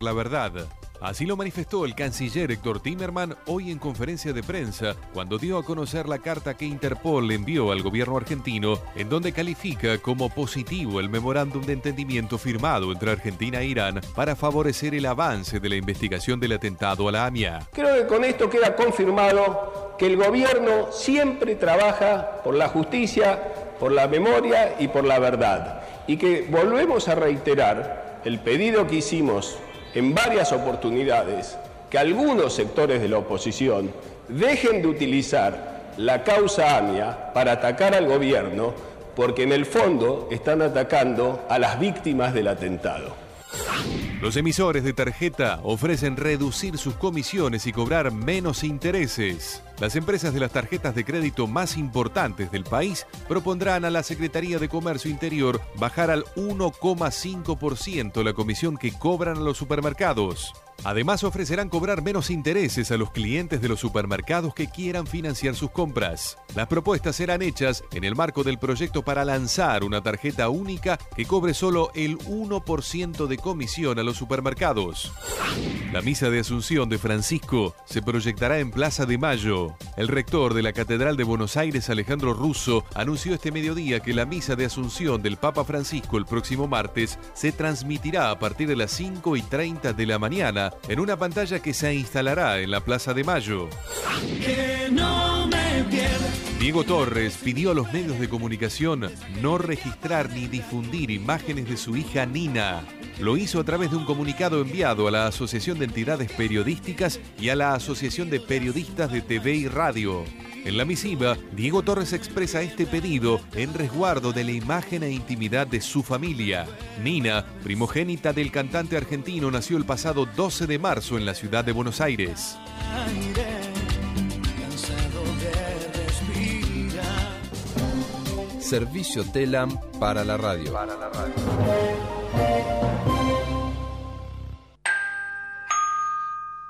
la verdad. Así lo manifestó el canciller Héctor Timerman hoy en conferencia de prensa cuando dio a conocer la carta que Interpol envió al gobierno argentino en donde califica como positivo el memorándum de entendimiento firmado entre Argentina e Irán para favorecer el avance de la investigación del atentado a la AMIA. Creo que con esto queda confirmado que el gobierno siempre trabaja por la justicia, por la memoria y por la verdad y que volvemos a reiterar el pedido que hicimos en varias oportunidades que algunos sectores de la oposición dejen de utilizar la causa AMIA para atacar al gobierno, porque en el fondo están atacando a las víctimas del atentado. Los emisores de tarjeta ofrecen reducir sus comisiones y cobrar menos intereses. Las empresas de las tarjetas de crédito más importantes del país propondrán a la Secretaría de Comercio Interior bajar al 1,5% la comisión que cobran a los supermercados. Además ofrecerán cobrar menos intereses a los clientes de los supermercados que quieran financiar sus compras. Las propuestas serán hechas en el marco del proyecto para lanzar una tarjeta única que cobre solo el 1% de comisión a los supermercados. La misa de Asunción de Francisco se proyectará en Plaza de Mayo. El rector de la Catedral de Buenos Aires, Alejandro Russo, anunció este mediodía que la misa de Asunción del Papa Francisco el próximo martes se transmitirá a partir de las 5 y 30 de la mañana en una pantalla que se instalará en la Plaza de Mayo. Diego Torres pidió a los medios de comunicación no registrar ni difundir imágenes de su hija Nina. Lo hizo a través de un comunicado enviado a la Asociación de Entidades Periodísticas y a la Asociación de Periodistas de TV y Radio. En la misiva, Diego Torres expresa este pedido en resguardo de la imagen e intimidad de su familia. Nina, primogénita del cantante argentino, nació el pasado 12 de marzo en la ciudad de Buenos Aires. Servicio Telam para la radio. Para la radio.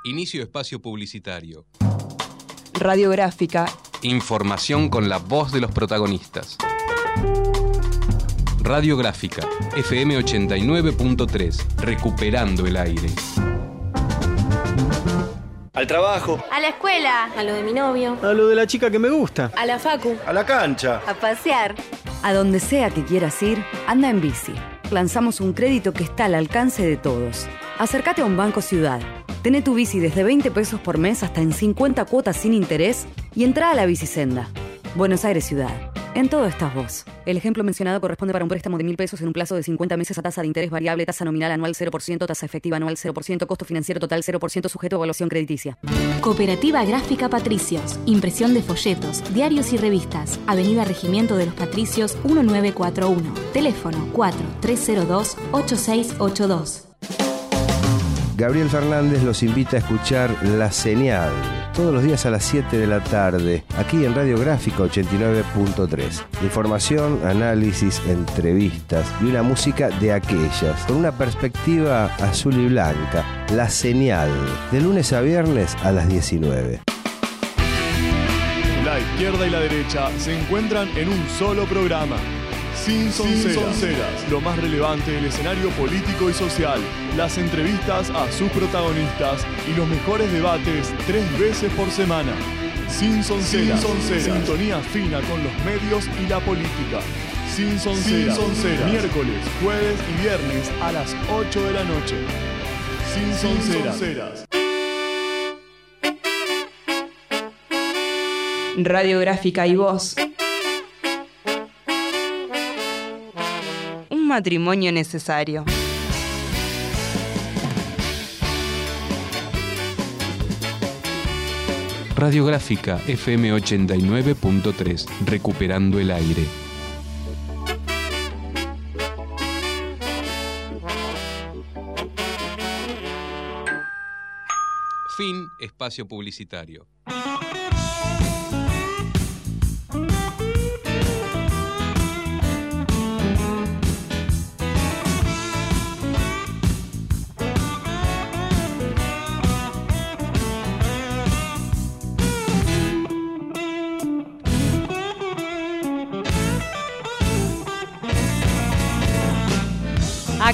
Inicio espacio publicitario. Radiográfica. Información con la voz de los protagonistas. Radiográfica, FM 89.3, recuperando el aire. Al trabajo. A la escuela. A lo de mi novio. A lo de la chica que me gusta. A la facu. A la cancha. A pasear. A donde sea que quieras ir, anda en bici. Lanzamos un crédito que está al alcance de todos. Acércate a un banco ciudad. Tené tu bici desde 20 pesos por mes hasta en 50 cuotas sin interés y entra a la bicisenda. Buenos Aires Ciudad. En todo estás vos. El ejemplo mencionado corresponde para un préstamo de mil pesos en un plazo de 50 meses a tasa de interés variable, tasa nominal anual 0%, tasa efectiva anual 0%, costo financiero total 0%, sujeto a evaluación crediticia. Cooperativa Gráfica Patricios. Impresión de folletos, diarios y revistas. Avenida Regimiento de los Patricios 1941. Teléfono 4302-8682. Gabriel Fernández los invita a escuchar La Señal todos los días a las 7 de la tarde, aquí en Radio Gráfica 89.3. Información, análisis, entrevistas y una música de aquellas, con una perspectiva azul y blanca. La Señal, de lunes a viernes a las 19. La izquierda y la derecha se encuentran en un solo programa. Sin sonceras, lo más relevante del escenario político y social, las entrevistas a sus protagonistas y los mejores debates tres veces por semana. Sin sonceras, sintonía fina con los medios y la política. Sin sonceras, miércoles, jueves y viernes a las 8 de la noche. Sin sonceras. Radiográfica y voz. Matrimonio necesario. Radiográfica FM 89.3, recuperando el aire. Fin espacio publicitario.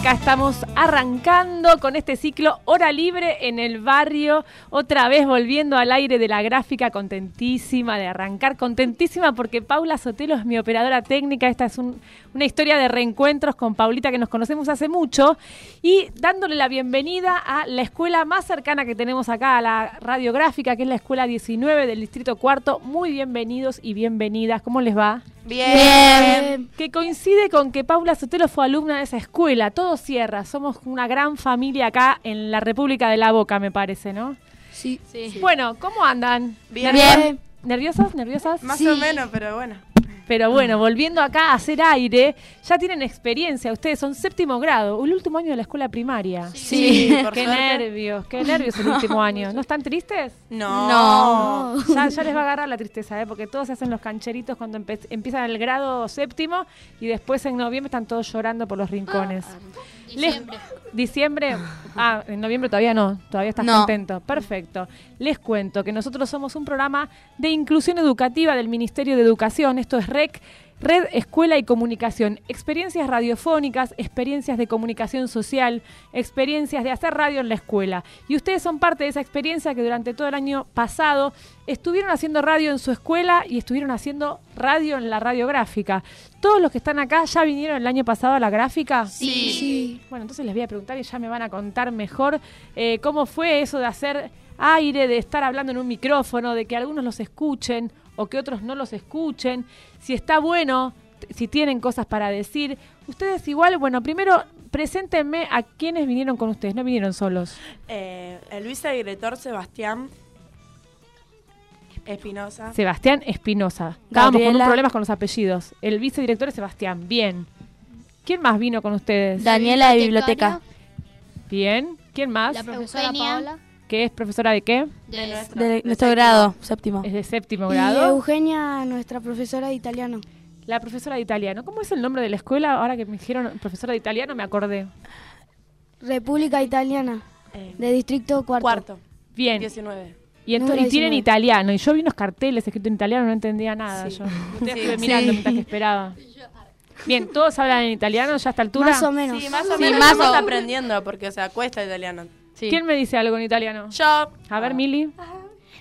Acá estamos arrancando con este ciclo Hora Libre en el barrio, otra vez volviendo al aire de la gráfica, contentísima de arrancar, contentísima porque Paula Sotelo es mi operadora técnica, esta es un- una historia de reencuentros con Paulita que nos conocemos hace mucho y dándole la bienvenida a la escuela más cercana que tenemos acá, a la radiográfica, que es la escuela 19 del Distrito Cuarto. Muy bienvenidos y bienvenidas, ¿cómo les va? Bien. Que coincide con que Paula Sotelo fue alumna de esa escuela. Todo cierra. Somos una gran familia acá en la República de la Boca, me parece, ¿no? Sí. Bueno, ¿cómo andan? Bien. ¿Nervios- Bien. ¿Nerviosas? ¿Nerviosas? Más o menos, pero bueno. Pero bueno, volviendo acá a hacer aire, ya tienen experiencia. Ustedes son séptimo grado, el último año de la escuela primaria. Sí, por qué suerte. nervios, qué nervios el último año. ¿No están tristes? No. Ya, ya les va a agarrar la tristeza, ¿eh? porque todos se hacen los cancheritos cuando empiezan el grado séptimo y después en noviembre están todos llorando por los rincones. Les- diciembre. Ah, en noviembre todavía no, todavía estás No. contento. Perfecto. Les cuento que nosotros somos un programa de inclusión educativa del Ministerio de Educación. Esto es REC. Red Escuela y Comunicación, experiencias radiofónicas, experiencias de comunicación social, experiencias de hacer radio en la escuela. Y ustedes son parte de esa experiencia que durante todo el año pasado estuvieron haciendo radio en su escuela y estuvieron haciendo radio en la radiográfica. Todos los que están acá ya vinieron el año pasado a la gráfica. Sí. Bueno, entonces les voy a preguntar y ya me van a contar mejor eh, cómo fue eso de hacer aire, de estar hablando en un micrófono, de que algunos los escuchen o que otros no los escuchen, si está bueno, si tienen cosas para decir. Ustedes igual, bueno, primero preséntenme a quienes vinieron con ustedes, no vinieron solos. Eh, el vicedirector Sebastián Espinosa. Sebastián Espinosa. Estábamos con un problemas con los apellidos. El vicedirector es Sebastián, bien. ¿Quién más vino con ustedes? Daniela de biblioteca. Bien. ¿Quién más? La profesora Paola. ¿Que es profesora de qué? De nuestro. De nuestro grado, séptimo. Es de séptimo Y grado. Eugenia, nuestra profesora de italiano. La profesora de italiano. ¿Cómo es el nombre de la escuela? Ahora que me dijeron profesora de italiano me acordé. República Italiana, Eh, de Distrito Cuarto. cuarto. Bien. 19. Y, ento- Número y tienen 19. italiano. Y yo vi unos carteles escritos en italiano, no entendía nada. Sí. Yo. Ustedes Sí. estuve mirando Sí. mientras que esperaba. Bien, ¿todos hablan en italiano ya a esta altura? Más o menos. Sí, más o Sí, menos más estamos o- aprendiendo porque, o sea, cuesta italiano. ¿Quién me dice algo en italiano? Yo. A ver, Mili.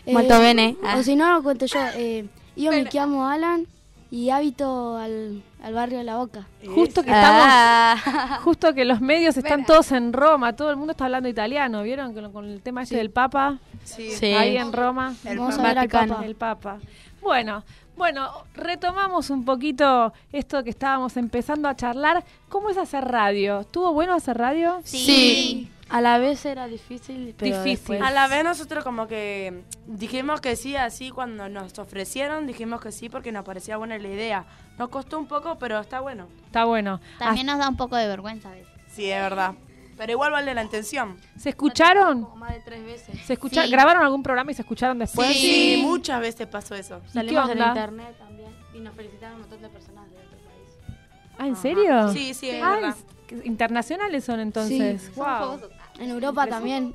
Eh, Molto bene. Ah. O si no, lo cuento yo. Eh, yo me llamo Alan y habito al, al barrio de La Boca. Justo que estamos, Ah. justo que los medios están todos en Roma, todo el mundo está hablando italiano, ¿vieron? Con, con el tema ese del Papa, Sí. Sí. ahí en Roma. El Vamos a ver al. Papa. El Papa. Bueno, bueno, retomamos un poquito esto que estábamos empezando a charlar. ¿Cómo es hacer radio? ¿Estuvo bueno hacer radio? Sí. A la vez era difícil, pero Difícil. después- A la vez nosotros como que dijimos que sí, así cuando nos ofrecieron, dijimos que sí porque nos parecía buena la idea. Nos costó un poco, pero está bueno. Está bueno. También nos da un poco de vergüenza a veces. Sí, es verdad. Pero igual vale la intención. Ah, ¿Se escucharon? Más de tres veces. ¿Se escucha- Sí. ¿Grabaron algún programa y se escucharon después? Sí, muchas veces pasó eso. ¿Y qué Salimos en onda? internet también y nos felicitaron un montón de personas de otros países. Ah, ¿en serio? Sí, sí, es Ah, verdad. es- internacionales son entonces. Sí. Wow. En Europa también.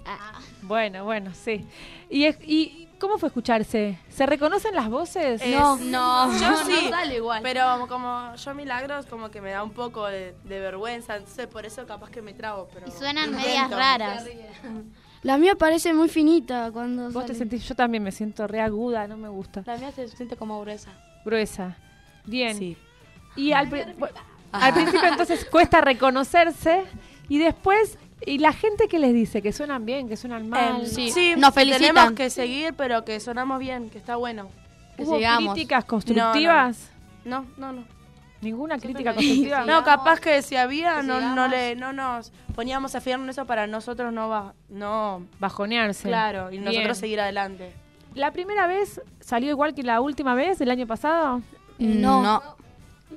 Bueno, bueno, sí. ¿Y, es- ¿Y cómo fue escucharse? ¿Se reconocen las voces? No. no, yo no sí. sale igual. Pero como yo milagros como que me da un poco de, de vergüenza, entonces por eso capaz que me trabo, pero Y suenan intento. medias raras. La mía parece muy finita cuando Vos te sentís, yo también me siento re aguda, no me gusta. La mía se siente como gruesa. Gruesa. Bien. Sí. Y al, pri- al principio entonces cuesta reconocerse y después, ¿y la gente que les dice? Que suenan bien, que suenan mal. Em, sí. sí, Nos felicitan. tenemos que seguir, pero que sonamos bien, que está bueno. ¿Hubo sigamos. críticas constructivas? No, no, no. ¿Ninguna crítica constructiva? No, capaz que si había, no, no, le, no nos poníamos a fijarnos en eso para nosotros no va, no, Bajonearse. claro, y Bien. nosotros seguir adelante. ¿La primera vez salió igual que la última vez del año pasado? No. No.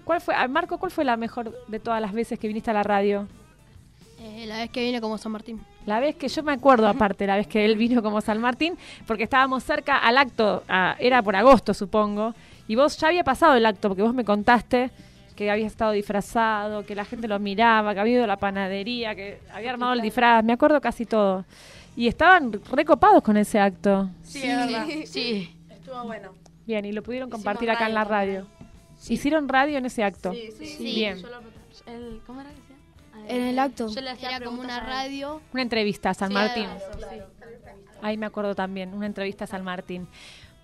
¿Cuál fue, ah, Marco, cuál fue la mejor de todas las veces que viniste a la radio? Eh, la vez que vine como San Martín. La vez que yo me acuerdo, aparte, la vez que él vino como San Martín, porque estábamos cerca al acto, era por agosto, supongo, y vos ya había pasado el acto, porque vos me contaste que había estado disfrazado, que la gente lo miraba, que había ido a la panadería, que había armado el disfraz, me acuerdo casi todo. Y estaban recopados con ese acto. Sí, es verdad. Sí. Estuvo bueno. Bien, y lo pudieron Hicimos compartir acá en la radio. ¿Hicieron radio en ese acto? Sí, sí, Sí. Bien. Yo lo- el-. En el acto. Yo le hacía como una radio. Una entrevista a San Sí, Martín. Ahí me acuerdo también, una entrevista a San Martín.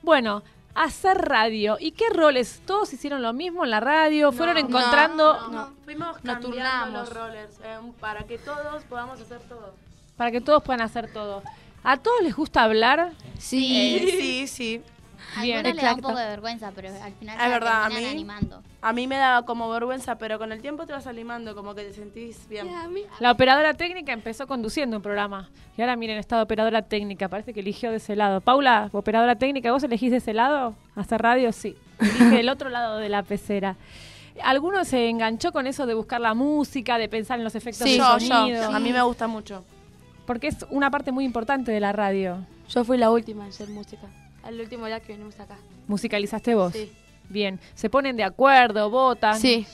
Bueno, hacer radio. ¿Y qué roles? ¿Todos hicieron lo mismo en la radio? ¿Fueron No, encontrando no, no. Fuimos Nos cambiando turnamos. los roles eh, para que todos podamos hacer todo. para que todos puedan hacer todo? ¿A todos les gusta hablar? Sí. sí, sí. A Bien, algunos le da un exacto. poco de vergüenza, pero al final Es se verdad, a mí, animando. a mí me daba como vergüenza, pero con el tiempo te vas animando, como que te sentís bien. La operadora técnica empezó conduciendo un programa. Y ahora miren, está de operadora técnica. Parece que eligió de ese lado. Paula, operadora técnica, ¿vos elegís de ese lado? ¿Hacer radio? Sí. Elige del otro lado de la pecera. ¿Alguno se enganchó con eso de buscar la música, de pensar en los efectos Sí, de yo, sonido? yo. A mí me gusta mucho. Porque es una parte muy importante de la radio. Yo fui la última en hacer música. El último día que vinimos acá. ¿Musicalizaste vos? Sí. Bien. ¿Se ponen de acuerdo, votan? Sí.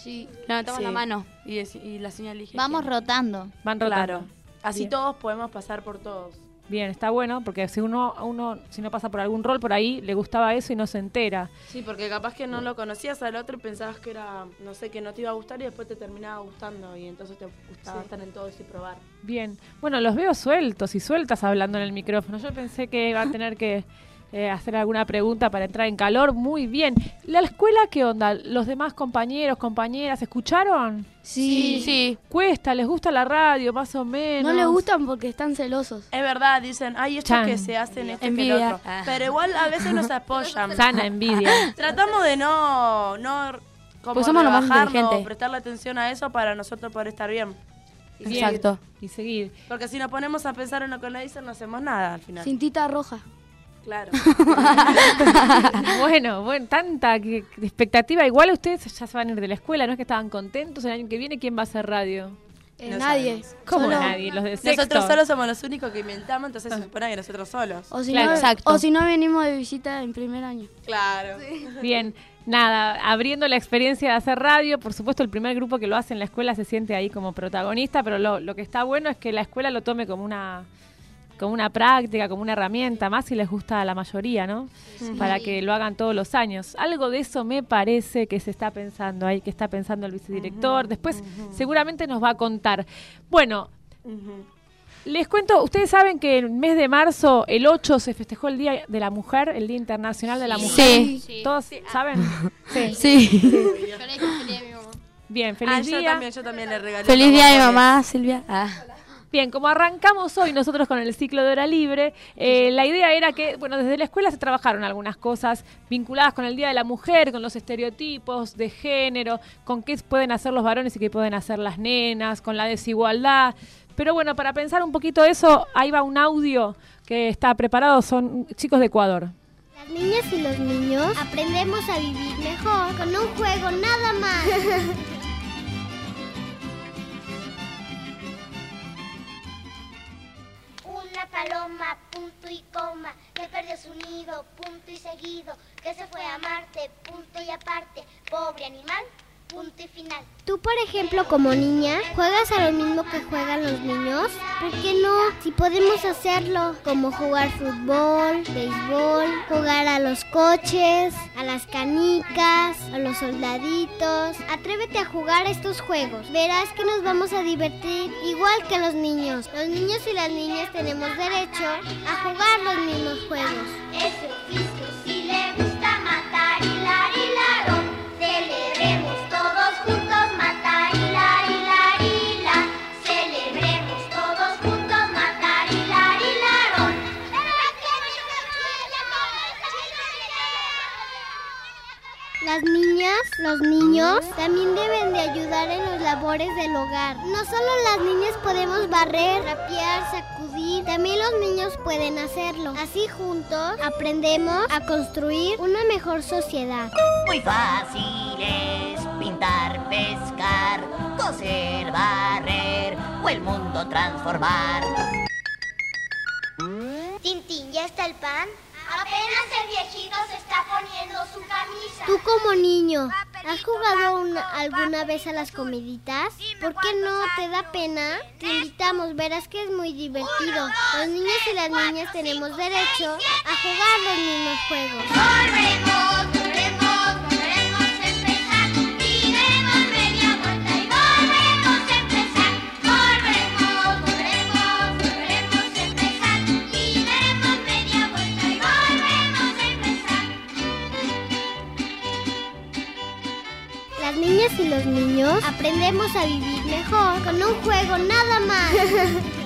Levantamos Sí. la mano y, la señal dije. Vamos rotando. Van rotando. Claro. Así Bien. todos podemos pasar por todos. Bien, está bueno, porque si uno, uno, si no pasa por algún rol por ahí, le gustaba eso y no se entera. Sí, porque capaz que no lo conocías al otro y pensabas que era, no sé, que no te iba a gustar y después te terminaba gustando y entonces te gustaba estar en todos y probar. Bien. Bueno, los veo sueltos y sueltas hablando en el micrófono. Yo pensé que iba a tener que eh, hacer alguna pregunta para entrar en calor. Muy bien. ¿La escuela qué onda? ¿Los demás compañeros, compañeras, escucharon? Sí. Sí. ¿Cuesta? ¿Les gusta la radio, más o menos? No le gustan porque están celosos. Es verdad, dicen, ay, estos Chan. que se hacen esto que el Envidia. otro. Pero igual a veces nos apoyan. Sana envidia. Tratamos de no, no como Pues somos lo más rebajarnos o inteligentes. prestarle atención a eso para nosotros poder estar bien. Bien. Exacto. Y seguir. Porque si nos ponemos a pensar en lo que nos dicen, no hacemos nada al final. Cintita roja. Claro. bueno, bueno, tanta que- que expectativa. Igual ustedes ya se van a ir de la escuela, ¿no es que estaban contentos el año que viene? ¿Quién va a hacer radio? Eh, No nadie. sabemos. ¿Cómo Solo- nadie? Los de sexto. Nosotros solos somos los únicos que inventamos, entonces se supone que nosotros solos. O si, Claro. no, Exacto. o si no venimos de visita en primer año. Claro. Bien, nada, abriendo la experiencia de hacer radio, por supuesto el primer grupo que lo hace en la escuela se siente ahí como protagonista, pero lo, lo que está bueno es que la escuela lo tome como una como una práctica, como una herramienta, más si les gusta a la mayoría, ¿no? Para que lo hagan todos los años. Algo de eso me parece que se está pensando ahí, que está pensando el vicedirector. Después seguramente nos va a contar. Bueno, les cuento, ustedes saben que el mes de marzo, el 8, se festejó el Día de la Mujer, el Día Internacional de la Mujer. Sí. Sí. ¿Todos saben? Sí. Sí. Yo le dije feliz a mi mamá. Bien, feliz Ah, yo día. también, yo también le regalé. Feliz día a mi mamá, Silvia. Ah. Bien, como arrancamos hoy nosotros con el ciclo de hora libre, eh, la idea era que, bueno, desde la escuela se trabajaron algunas cosas vinculadas con el Día de la Mujer, con los estereotipos de género, con qué pueden hacer los varones y qué pueden hacer las nenas, con la desigualdad. Pero bueno, para pensar un poquito eso, ahí va un audio que está preparado, son chicos de Ecuador. Las niñas y los niños aprendemos a vivir mejor con un juego nada más. paloma, punto y coma, que perdió su nido, punto y seguido, que se fue a Marte, punto y aparte, pobre animal, punto final. Tú, por ejemplo, como niña, ¿juegas a lo mismo que juegan los niños? ¿Por qué no? Si podemos hacerlo, como jugar fútbol, béisbol, jugar a los coches, a las canicas, a los soldaditos. Atrévete a jugar estos juegos. Verás que nos vamos a divertir igual que los niños. Los niños y las niñas tenemos derecho a jugar los mismos juegos. Ese Las niñas, los niños, también deben de ayudar en los labores del hogar. No solo las niñas podemos barrer, rapear, sacudir, también los niños pueden hacerlo. Así juntos aprendemos a construir una mejor sociedad. Muy fácil es pintar, pescar, coser, barrer o el mundo transformar. Tintín, ¿ya está el pan? Apenas el viejito se está poniendo su camisa. Tú como niño, ¿has jugado una- alguna vez a las comiditas? ¿Por qué no te da pena? Te invitamos, verás que es muy divertido. Los niños y las niñas tenemos derecho a jugar los mismos juegos. Aprendemos a vivir mejor con un juego nada más.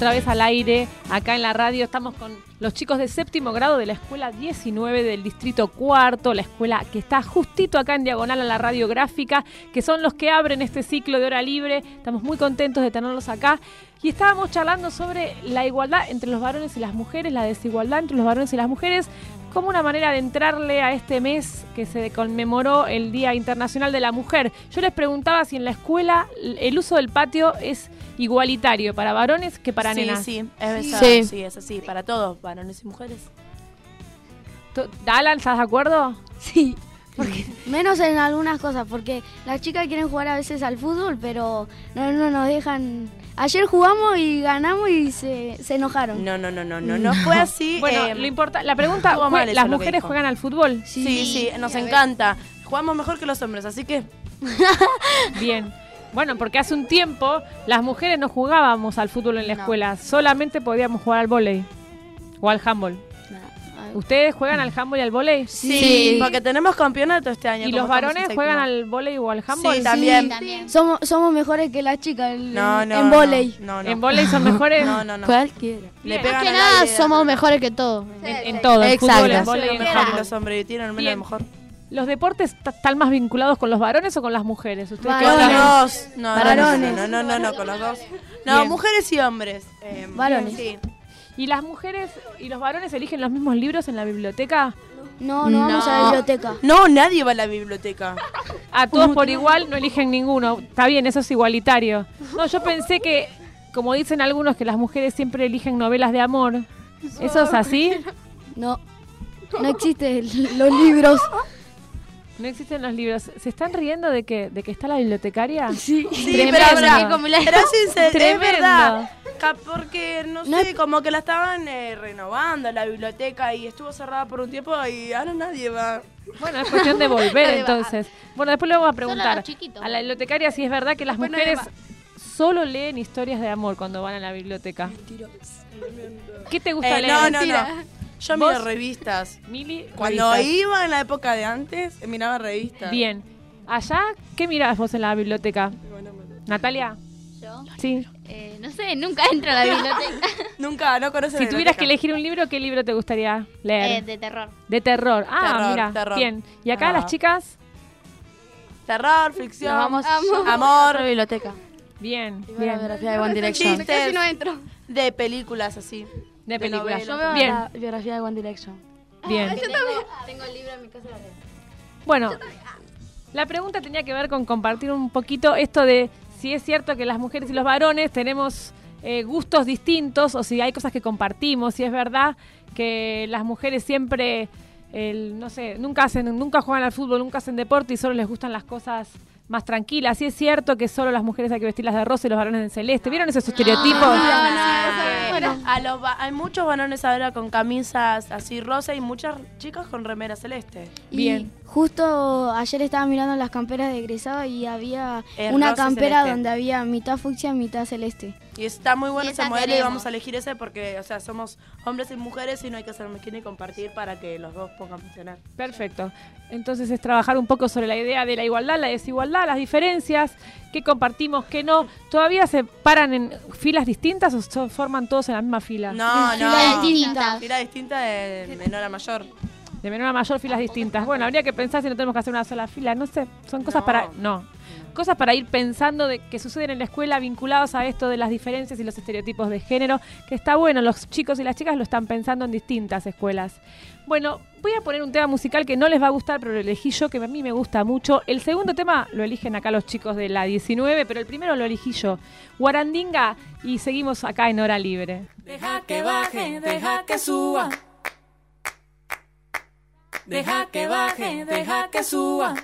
Otra vez al aire, acá en la radio, estamos con los chicos de séptimo grado de la escuela 19 del distrito cuarto, la escuela que está justito acá en diagonal a la radiográfica, que son los que abren este ciclo de hora libre. Estamos muy contentos de tenerlos acá. Y estábamos charlando sobre la igualdad entre los varones y las mujeres, la desigualdad entre los varones y las mujeres, como una manera de entrarle a este mes que se conmemoró el Día Internacional de la Mujer. Yo les preguntaba si en la escuela el uso del patio es igualitario para varones que para sí, nenas. Sí, es Sí. sí. sí, es así, para todos, varones y mujeres. ¿Tú- Alan, ¿estás de acuerdo? Sí. Menos en algunas cosas, porque las chicas quieren jugar a veces al fútbol, pero no, no nos dejan. Ayer jugamos y ganamos y se, se enojaron. No, no, no, no, no, no fue así. Bueno, eh, lo importa, la pregunta, estuvo mal ¿jue- eso ¿las mujeres juegan al fútbol? Sí, sí, nos encanta. Jugamos mejor que los hombres, así que Bien. Bueno, porque hace un tiempo las mujeres no jugábamos al fútbol en la No. escuela, solamente podíamos jugar al vóley o al handball. ¿Ustedes juegan al handball y al vóley? sí, porque tenemos campeonato este año. ¿Y los varones juegan al vóley o al handball? Sí, también. Somos, somos mejores que las chicas en, No, no, en no, volei. no, no. ¿En vóley son mejores? No, no, no. Cualquiera. Le pegan Más que nada somos mejores que todo. En, en todo, en Exacto. fútbol, en Sí, vóley, los hombres y tienen menos mejor. ¿Los deportes están más vinculados con los varones o con las mujeres? ¿Ustedes qué Con los dos. No, no, Varones. No, no, no, no, con los dos. No, Bien. mujeres y hombres. Eh, Varones. Sí. ¿Y las mujeres y los varones eligen los mismos libros en la biblioteca? No, no vamos a la biblioteca. No, nadie va a la biblioteca. A todos por igual no eligen ninguno. Está bien, eso es igualitario. No, yo pensé que, como dicen algunos, que las mujeres siempre eligen novelas de amor. ¿Eso es así? No, no existen los libros. No existen los libros. ¿Se están riendo de que, de que está la bibliotecaria? Sí. Sí, Tremendo. pero, pero, pero sí, se- es verdad. Porque, no, No sé, es- como que la estaban eh, renovando la biblioteca y estuvo cerrada por un tiempo y ahora nadie va. Bueno, es cuestión de volver Nadie va. entonces. Bueno, después le vamos a preguntar a la bibliotecaria si es verdad que las Después mujeres solo leen historias de amor cuando van a la biblioteca. ¿Qué te gusta Eh, leer? no, no, no. Yo miro ¿Vos? revistas. Mili, Cuando revistas. iba en la época de antes, miraba revistas. Bien. Allá, ¿qué mirás vos en la biblioteca? Natalia. Yo, Sí. eh, no sé, nunca entro a la biblioteca. Nunca, no conoces Si la tuvieras que elegir un libro, ¿qué libro te gustaría leer? Eh, de terror. de terror. Ah, Terror, mira, terror. bien. ¿Y acá Ah. las chicas? Terror, ficción, Nos vamos amor, a la biblioteca. Bien, la bien. biografía de One Direction. chistes, Casi no entro. de películas así. De películas. Yo veo Bien, la biografía de One Direction. bien. Tengo, tengo el libro en mi casa. la leo. Bueno, la pregunta tenía que ver con compartir un poquito esto de si es cierto que las mujeres y los varones tenemos eh, gustos distintos o si hay cosas que compartimos, si es verdad que las mujeres siempre, el, no sé, nunca hacen, nunca juegan al fútbol, nunca hacen deporte y solo les gustan las cosas más tranquilas. Si es cierto que solo las mujeres hay que vestirlas de rosa y los varones de celeste. ¿Vieron esos estereotipos? Bueno, a los hay muchos varones ahora con camisas así rosa y muchas chicas con remera celeste. Y Bien. justo ayer estaba mirando las camperas de egresado y había Es una rosa y campera celeste. donde había mitad fucsia, mitad celeste. Y está muy bueno ese esa modelo y vamos a elegir ese porque, o sea, somos hombres y mujeres y no hay que ser mezquino y compartir para que los dos pongan a funcionar. Perfecto. Entonces es trabajar un poco sobre la idea de la igualdad, la desigualdad, las diferencias, qué compartimos, qué no. ¿Todavía se paran en filas distintas o se forman todos en la misma fila? No, no. Filas distintas. Fila distinta de menor a mayor. De menor a mayor, filas distintas. Bueno, habría que pensar si no tenemos que hacer una sola fila. No sé, son cosas No. para... No. Cosas para ir pensando de que suceden en la escuela vinculados a esto de las diferencias y los estereotipos de género, que está bueno, los chicos y las chicas lo están pensando en distintas escuelas. Bueno, voy a poner un tema musical que no les va a gustar, pero lo elegí yo, que a mí me gusta mucho. El segundo tema lo eligen acá los chicos de la 19, pero el primero lo elegí yo. Guarandinga y seguimos acá en Hora Libre. Deja que baje, deja que suba. Deja que baje, deja que suba.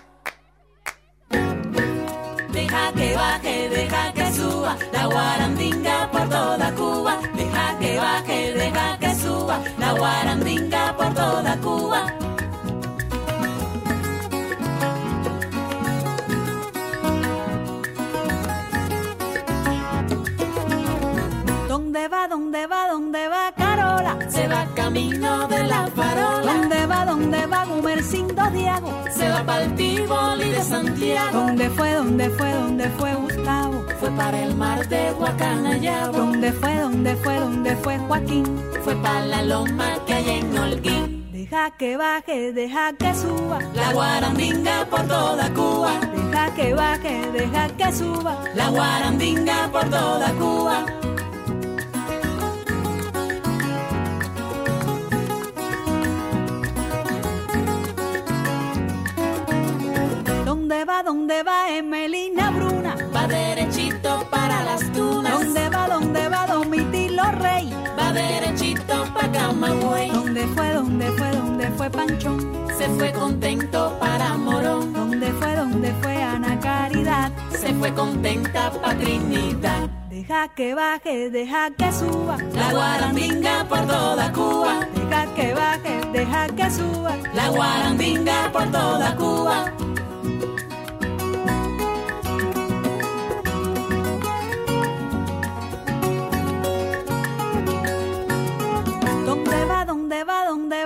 Deja que baje, deja que suba. La guarandinga por toda Cuba. Deja que baje, deja que suba. La guarandinga por toda Cuba. Dónde va, dónde va Carola? Se va camino de la farola. ¿Dónde va, dónde va Gumercindo Diego? Se va para el Tivoli de Santiago. ¿Dónde fue, dónde fue, dónde fue Gustavo? Fue para el mar de Guacanayabo. ¿Dónde fue, dónde fue, dónde fue Joaquín? Fue para la loma que hay en Holguín. Deja que baje, deja que suba. La guarandinga por toda Cuba. Deja que baje, deja que suba. La guarandinga por toda Cuba. ¿Dónde va, dónde va Emelina Bruna? Va derechito para las dunas. ¿Dónde va, dónde va Domitilo Rey? Va derechito pa' Camagüey. ¿Dónde fue, dónde fue, dónde fue Panchón? Se fue contento para Morón. ¿Dónde fue, dónde fue Ana Caridad? Se fue contenta pa' Trinidad. Deja que baje, deja que suba. La guarandinga por toda Cuba. Deja que baje, deja que suba. La guarandinga por toda Cuba.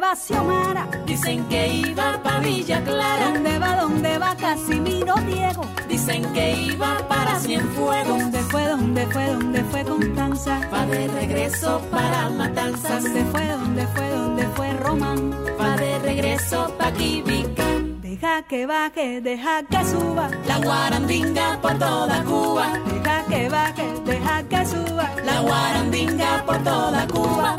Dónde va Xiomara? Dicen que iba pa' Villa Clara. ¿Dónde va, dónde va Casimiro Diego? Dicen que iba para Cienfuegos. ¿Dónde fue, dónde fue, dónde fue Constanza? Va de regreso para Matanzas. ¿Dónde fue, dónde fue, dónde fue Román? Va de regreso pa' Quibicán. Deja que baje, deja que suba. La guarandinga por toda Cuba. Deja que baje, deja que suba. La guarandinga por toda Cuba.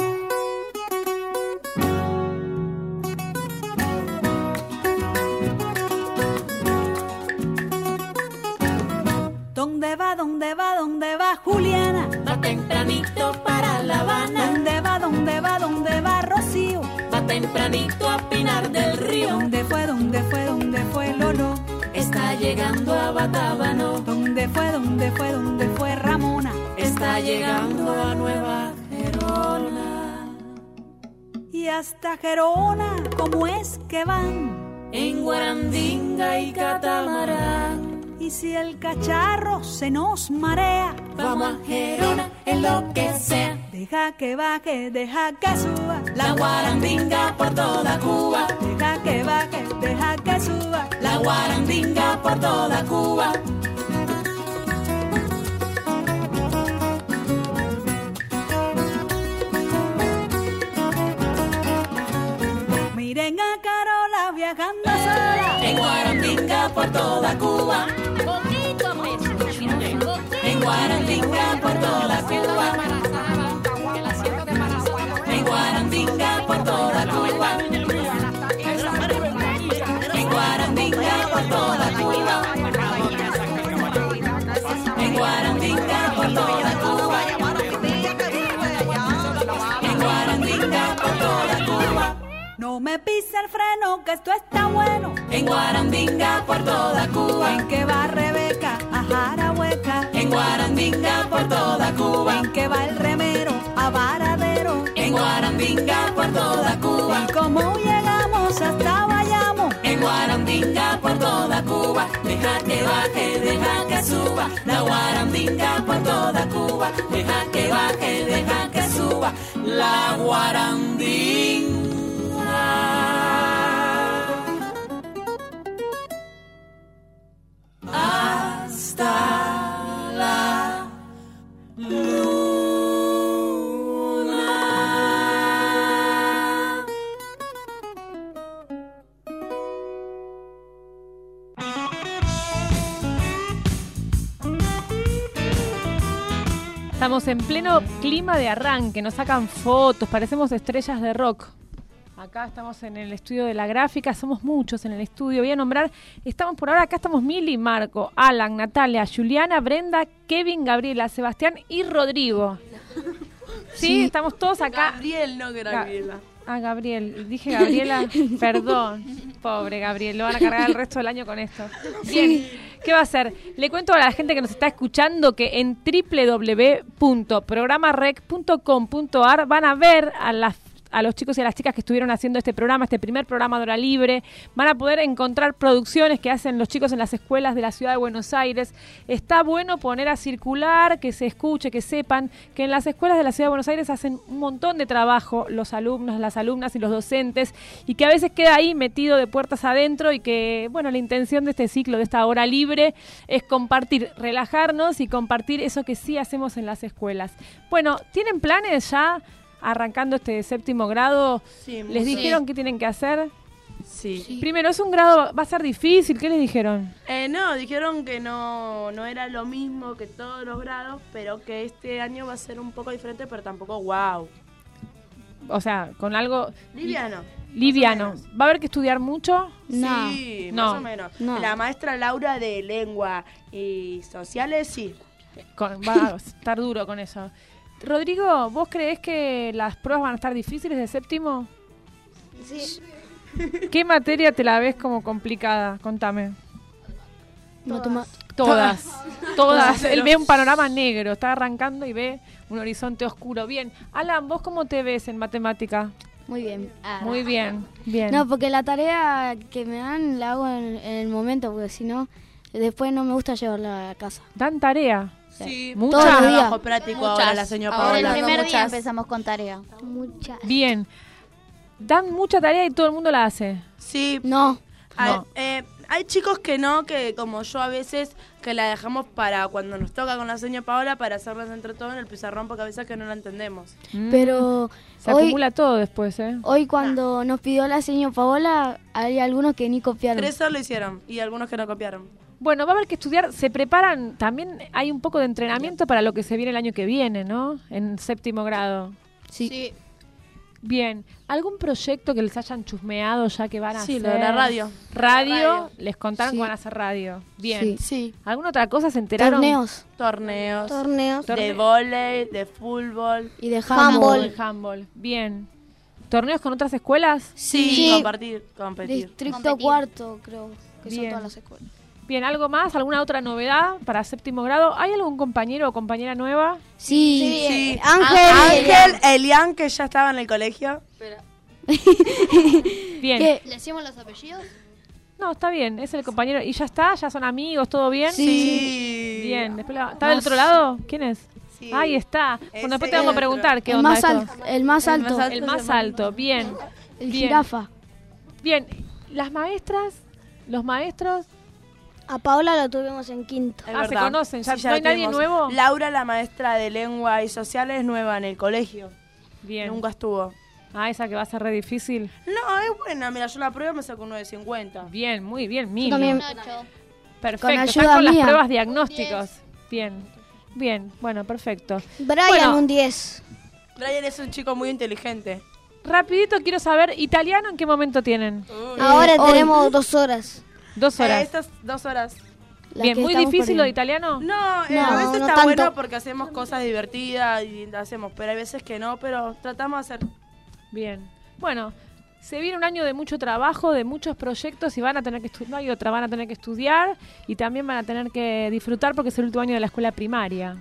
¿Dónde va, dónde va, dónde va Juliana? Va tempranito para La Habana. ¿Dónde va, dónde va, dónde va Rocío? Va tempranito a Pinar del Río. ¿Dónde fue, dónde fue, dónde fue Lolo? Está llegando a Batábano. ¿Dónde fue, dónde fue, dónde fue Ramona? Está llegando a Nueva Gerona. Y hasta Gerona, ¿cómo es que van? En Guarandinga y Catamarán. Y si el cacharro se nos marea, vamos a Gerona en lo que sea. Deja que baje, deja que suba. La guarandinga por toda Cuba. Deja que baje, deja que suba. La guarandinga por toda Cuba. Por toda Cuba. En Guarandinga por toda Cuba. Pise el freno, que esto está bueno. En Guarandinga por toda Cuba. En que va Rebeca a Jarahueca. En Guarandinga por toda Cuba. En que va el remero a Varadero. En Guarandinga por toda Cuba. Y como llegamos hasta Bayamo. En Guarandinga por toda Cuba. Deja que baje, deja que suba. La Guarandinga por toda Cuba. Deja que baje, deja que suba. La Guarandinga. Hasta la luna. Estamos en pleno clima de arranque, nos sacan fotos, parecemos estrellas de rock. Acá estamos en el estudio de la gráfica, somos muchos en el estudio. Voy a nombrar, estamos por ahora, acá estamos Mili, Marco, Alan, Natalia, Juliana, Brenda, Kevin, Gabriela, Sebastián y Rodrigo. Sí, Sí. estamos todos acá. Gabriel, no Gabriela. Ah, Gabriel, dije Gabriela, perdón. Pobre Gabriel, lo van a cargar el resto del año con esto. Bien, ¿qué va a hacer? Le cuento a la gente que nos está escuchando que en www.programarec.com.ar van a ver a las a los chicos y a las chicas que estuvieron haciendo este programa, este primer programa de hora libre. Van a poder encontrar producciones que hacen los chicos en las escuelas de la ciudad de Buenos Aires. Está bueno poner a circular, que se escuche, que sepan que en las escuelas de la ciudad de Buenos Aires hacen un montón de trabajo los alumnos, las alumnas y los docentes y que a veces queda ahí metido de puertas adentro y que, bueno, la intención de este ciclo, de esta hora libre, es compartir, relajarnos y compartir eso que sí hacemos en las escuelas. Bueno, ¿tienen planes ya arrancando este séptimo grado? Sí, ¿Les sí. dijeron qué tienen que hacer? Sí. Primero, es un grado, va a ser difícil, ¿qué les dijeron? Eh, no, dijeron que no, no era lo mismo que todos los grados, pero que este año va a ser un poco diferente, pero tampoco wow. O sea, con algo Liviano. liviano. ¿Va a haber que estudiar mucho? Sí, No. más o menos. No. La maestra Laura de lengua y sociales, sí. Con- va a estar duro con eso. Rodrigo, ¿vos creés que las pruebas van a estar difíciles de séptimo? Sí. ¿Qué materia te la ves como complicada? Contame. Todas. Todas. Él ve un panorama negro, está arrancando y ve un horizonte oscuro. Bien. Alan, ¿vos cómo te ves en matemática? Muy bien. Muy bien, bien. No, porque la tarea que me dan la hago en, en el momento, porque si no, después no me gusta llevarla a casa. ¿Dan tarea? Sí, Muchas. Todos días. Trabajo práctico ahora la señora Ahora el Paola. primer día Muchas. empezamos con tarea. Muchas. Bien. Dan mucha tarea y todo el mundo la hace. Sí. No. Hay, No. eh, hay chicos que no, que como yo a veces, que la dejamos para cuando nos toca con la señora Paola para hacerlas entre todos en el pizarrón porque a veces que no la entendemos. Pero Mm. Se hoy, acumula todo después, ¿eh? hoy cuando nos pidió la señora Paola, hay algunos que ni copiaron. Tres lo hicieron y algunos que no copiaron. Bueno, va a haber que estudiar, se preparan, también hay un poco de entrenamiento para lo que se viene el año que viene, ¿no? En séptimo grado. Sí. Bien, ¿algún proyecto que les hayan chusmeado ya que van a Sí, hacer? lo de la radio. Radio, Radio. les contaron Sí. que van a hacer radio. Bien. Sí. ¿Alguna otra cosa se enteraron? Torneos. Torneos. Torneos. De volei, de fútbol. Y de Handball. handball. Handball. Bien. ¿Torneos con otras escuelas? Sí, Sí. compartir, competir. Distrito cuarto, creo que son todas las escuelas. Bien, ¿algo más? ¿Alguna otra novedad para séptimo grado? ¿Hay algún compañero o compañera nueva? Sí. Sí. Ángel. Ángel, Elian, que ya estaba en el colegio. Bien. ¿Qué? ¿Le decimos los apellidos? No, está bien, es el compañero. ¿Y ya está? ¿Ya son amigos? ¿Todo bien? Sí. Bien. Después la- ¿Está del otro lado? ¿Quién es? Sí. Ahí está. Bueno, después te vamos a preguntar qué el onda más, esto. alto, el más alto. más alto. El más alto, bien. El Bien. jirafa. Bien, las maestras, los maestros, A Paola la tuvimos en quinto. Es Ah, se conocen, ya- Sí, ¿no hay nadie nuevo? Laura, la maestra de lengua y sociales, es nueva en el colegio. bien. Nunca estuvo. Ah, esa que va a ser re difícil. No, es buena. Mira, yo la prueba me saco un 9.50. Bien, muy bien, Mili. también. Perfecto, Con están ayuda con las pruebas diagnósticos. Bien, bien, bueno, perfecto. Brian, Bueno. un 10. Brian es un chico muy inteligente. Rapidito quiero saber, ¿italiano en qué momento tienen? Ahora hoy. tenemos dos horas. Dos Eh, horas. estas dos horas. las Bien, muy difícil lo de italiano. No, eh, No, a veces no está tanto. bueno porque hacemos cosas divertidas y hacemos, pero hay veces que no, pero tratamos de hacer. Bien. Bueno, se viene un año de mucho trabajo, de muchos proyectos y van a tener que estudiar, no hay otra, van a tener que estudiar y también van a tener que disfrutar porque es el último año de la escuela primaria.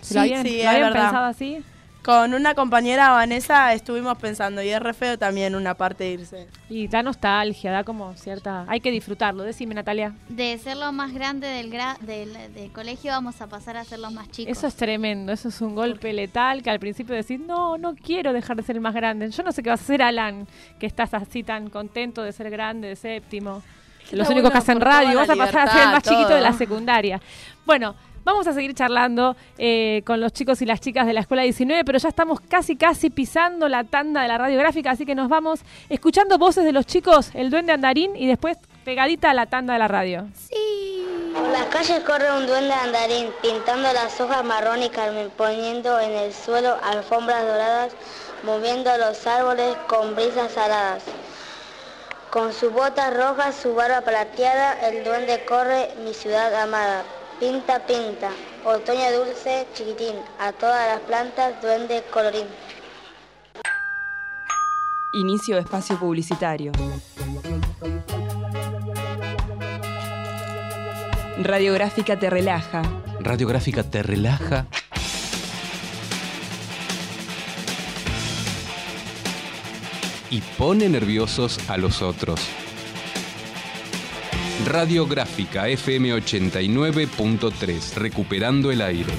¿Se lo Sí, habían, sí, lo es habían verdad. pensado así? Con una compañera, Vanessa, estuvimos pensando, y es re feo también una parte de irse. Y da nostalgia, da como cierta... Hay que disfrutarlo. Decime, Natalia. De ser los más grandes del, gra- del, del colegio vamos a pasar a ser los más chicos. Eso es tremendo, eso es un golpe letal que al principio decís, no, no quiero dejar de ser el más grande. Yo no sé qué va a hacer Alan, que estás así tan contento de ser grande, de séptimo. Los únicos que hacen radio, vas a pasar a ser el más chiquito de la secundaria. Bueno, vamos a seguir charlando eh, con los chicos y las chicas de la Escuela 19, pero ya estamos casi, casi pisando la tanda de la radiográfica, así que nos vamos escuchando voces de los chicos, el duende andarín, y después pegadita a la tanda de la radio. Por las calles corre un duende andarín, pintando las hojas marrón y carmen, poniendo en el suelo alfombras doradas, moviendo los árboles con brisas saladas. Con sus botas rojas, su barba plateada, el duende corre mi ciudad amada. Pinta, pinta, otoño dulce, chiquitín, a todas las plantas, duende colorín. Inicio de espacio publicitario. Radiográfica te relaja. Radiográfica te relaja. y pone nerviosos a los otros. Radiográfica FM 89.3, recuperando el aire.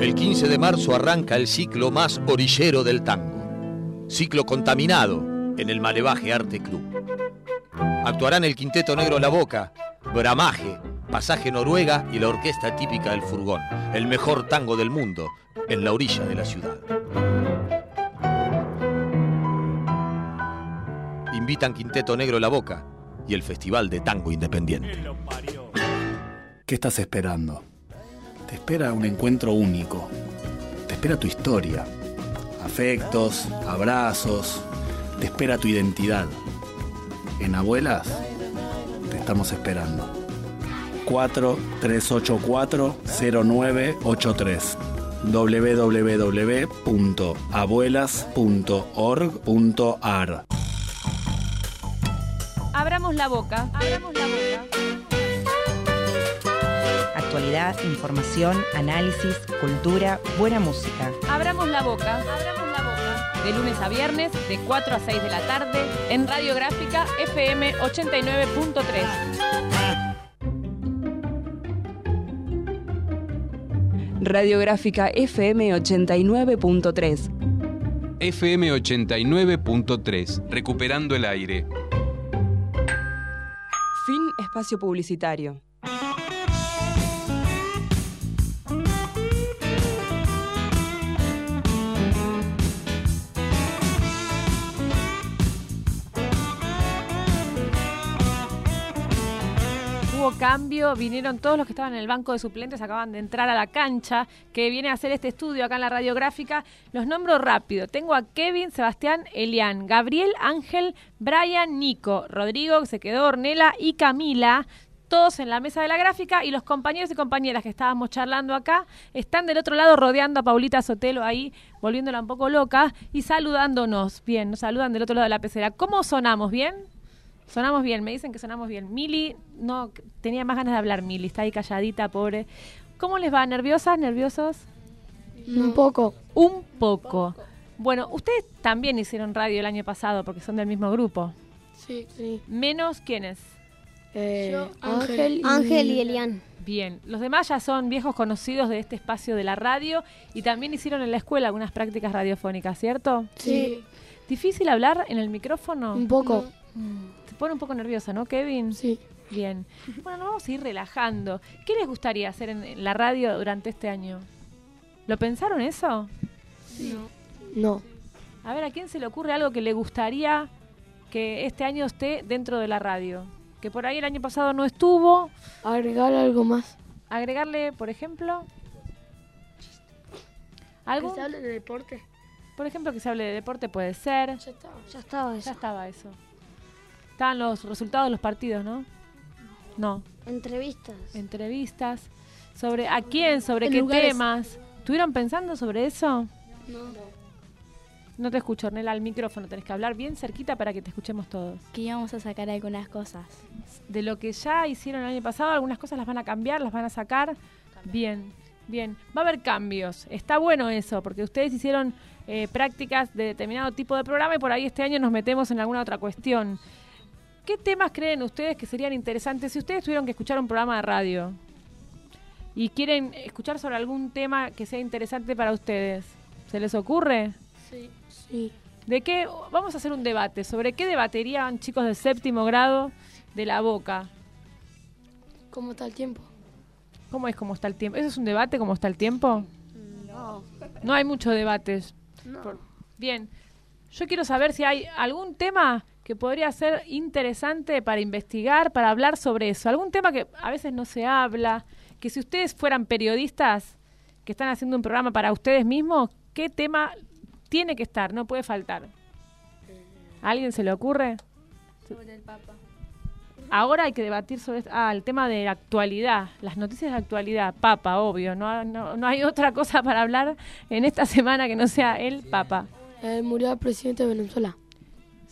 El 15 de marzo arranca el ciclo más orillero del tango. Ciclo contaminado en el Malevaje Arte Club. Actuarán el Quinteto Negro La Boca, Bramaje, Pasaje Noruega y la orquesta típica del furgón. El mejor tango del mundo en la orilla de la ciudad. Invitan Quinteto Negro La Boca y el Festival de Tango Independiente. ¿Qué estás esperando? Te espera un encuentro único. Te espera tu historia. Afectos, abrazos. Te espera tu identidad. En Abuelas te estamos esperando. 4384-0983 www.abuelas.org.ar Abramos la boca. Abramos la boca. Actualidad, información, análisis, cultura, buena música. Abramos la boca. Abramos la boca. De lunes a viernes, de 4 a 6 de la tarde, en Radiográfica FM 89.3. Radiográfica FM 89.3. FM 89.3, recuperando el aire. Espacio publicitario. Cambio, vinieron todos los que estaban en el banco de suplentes, acaban de entrar a la cancha, que viene a hacer este estudio acá en la radiográfica. Los nombro rápido. Tengo a Kevin, Sebastián, Elian, Gabriel, Ángel, Brian, Nico, Rodrigo, que se quedó Ornela y Camila. Todos en la mesa de la gráfica y los compañeros y compañeras que estábamos charlando acá están del otro lado rodeando a Paulita Sotelo ahí, volviéndola un poco loca y saludándonos. Bien, nos saludan del otro lado de la pecera. ¿Cómo sonamos? ¿Bien? Sonamos bien, me dicen que sonamos bien. Mili, no, tenía más ganas de hablar Mili, está ahí calladita, pobre. ¿Cómo les va? ¿Nerviosas? ¿Nerviosos? Un poco. Un poco. Bueno, ustedes también hicieron radio el año pasado porque son del mismo grupo. Sí, sí. ¿Menos quiénes? Eh, Ángel, y... Ángel y Elian. Bien, los demás ya son viejos conocidos de este espacio de la radio y también hicieron en la escuela algunas prácticas radiofónicas, ¿cierto? Sí. ¿Difícil hablar en el micrófono? Un poco. Te pone un poco nerviosa, ¿no, Kevin? Sí. Bien. Bueno, nos vamos a ir relajando. ¿Qué les gustaría hacer en la radio durante este año? ¿Lo pensaron eso? No. No. A ver, ¿a quién se le ocurre algo que le gustaría que este año esté dentro de la radio? Que por ahí el año pasado no estuvo. Agregar algo más. Agregarle, por ejemplo. ¿Algo? Que se hable de deporte. Por ejemplo, que se hable de deporte puede ser. Ya estaba. Ya estaba eso. Ya estaba eso. Estaban los resultados de los partidos, ¿no? No. Entrevistas. Entrevistas. ¿Sobre a quién? ¿Sobre qué lugares- temas? ¿Estuvieron pensando sobre eso? No. No te escucho, Ornella, al micrófono. Tenés que hablar bien cerquita para que te escuchemos todos. Que íbamos a sacar algunas cosas. De lo que ya hicieron el año pasado, algunas cosas las van a cambiar, las van a sacar. Bien, bien. Va a haber cambios. Está bueno eso, porque ustedes hicieron eh, prácticas de determinado tipo de programa y por ahí este año nos metemos en alguna otra cuestión. ¿Qué temas creen ustedes que serían interesantes si ustedes tuvieron que escuchar un programa de radio y quieren escuchar sobre algún tema que sea interesante para ustedes? ¿Se les ocurre? Sí. Sí. ¿De qué? Vamos a hacer un debate. ¿Sobre qué debaterían chicos del séptimo grado de la boca? ¿Cómo está el tiempo? ¿Cómo es cómo está el tiempo? ¿Eso es un debate cómo está el tiempo? No. No hay muchos debates. No. Bien. Yo quiero saber si hay algún tema que podría ser interesante para investigar, para hablar sobre eso. Algún tema que a veces no se habla, que si ustedes fueran periodistas que están haciendo un programa para ustedes mismos, ¿qué tema tiene que estar? No puede faltar. ¿A alguien se le ocurre? Sobre el Papa. Ahora hay que debatir sobre ah, el tema de la actualidad, las noticias de actualidad, Papa, obvio, no, no, no hay otra cosa para hablar en esta semana que no sea el Papa. Eh, murió el presidente de Venezuela.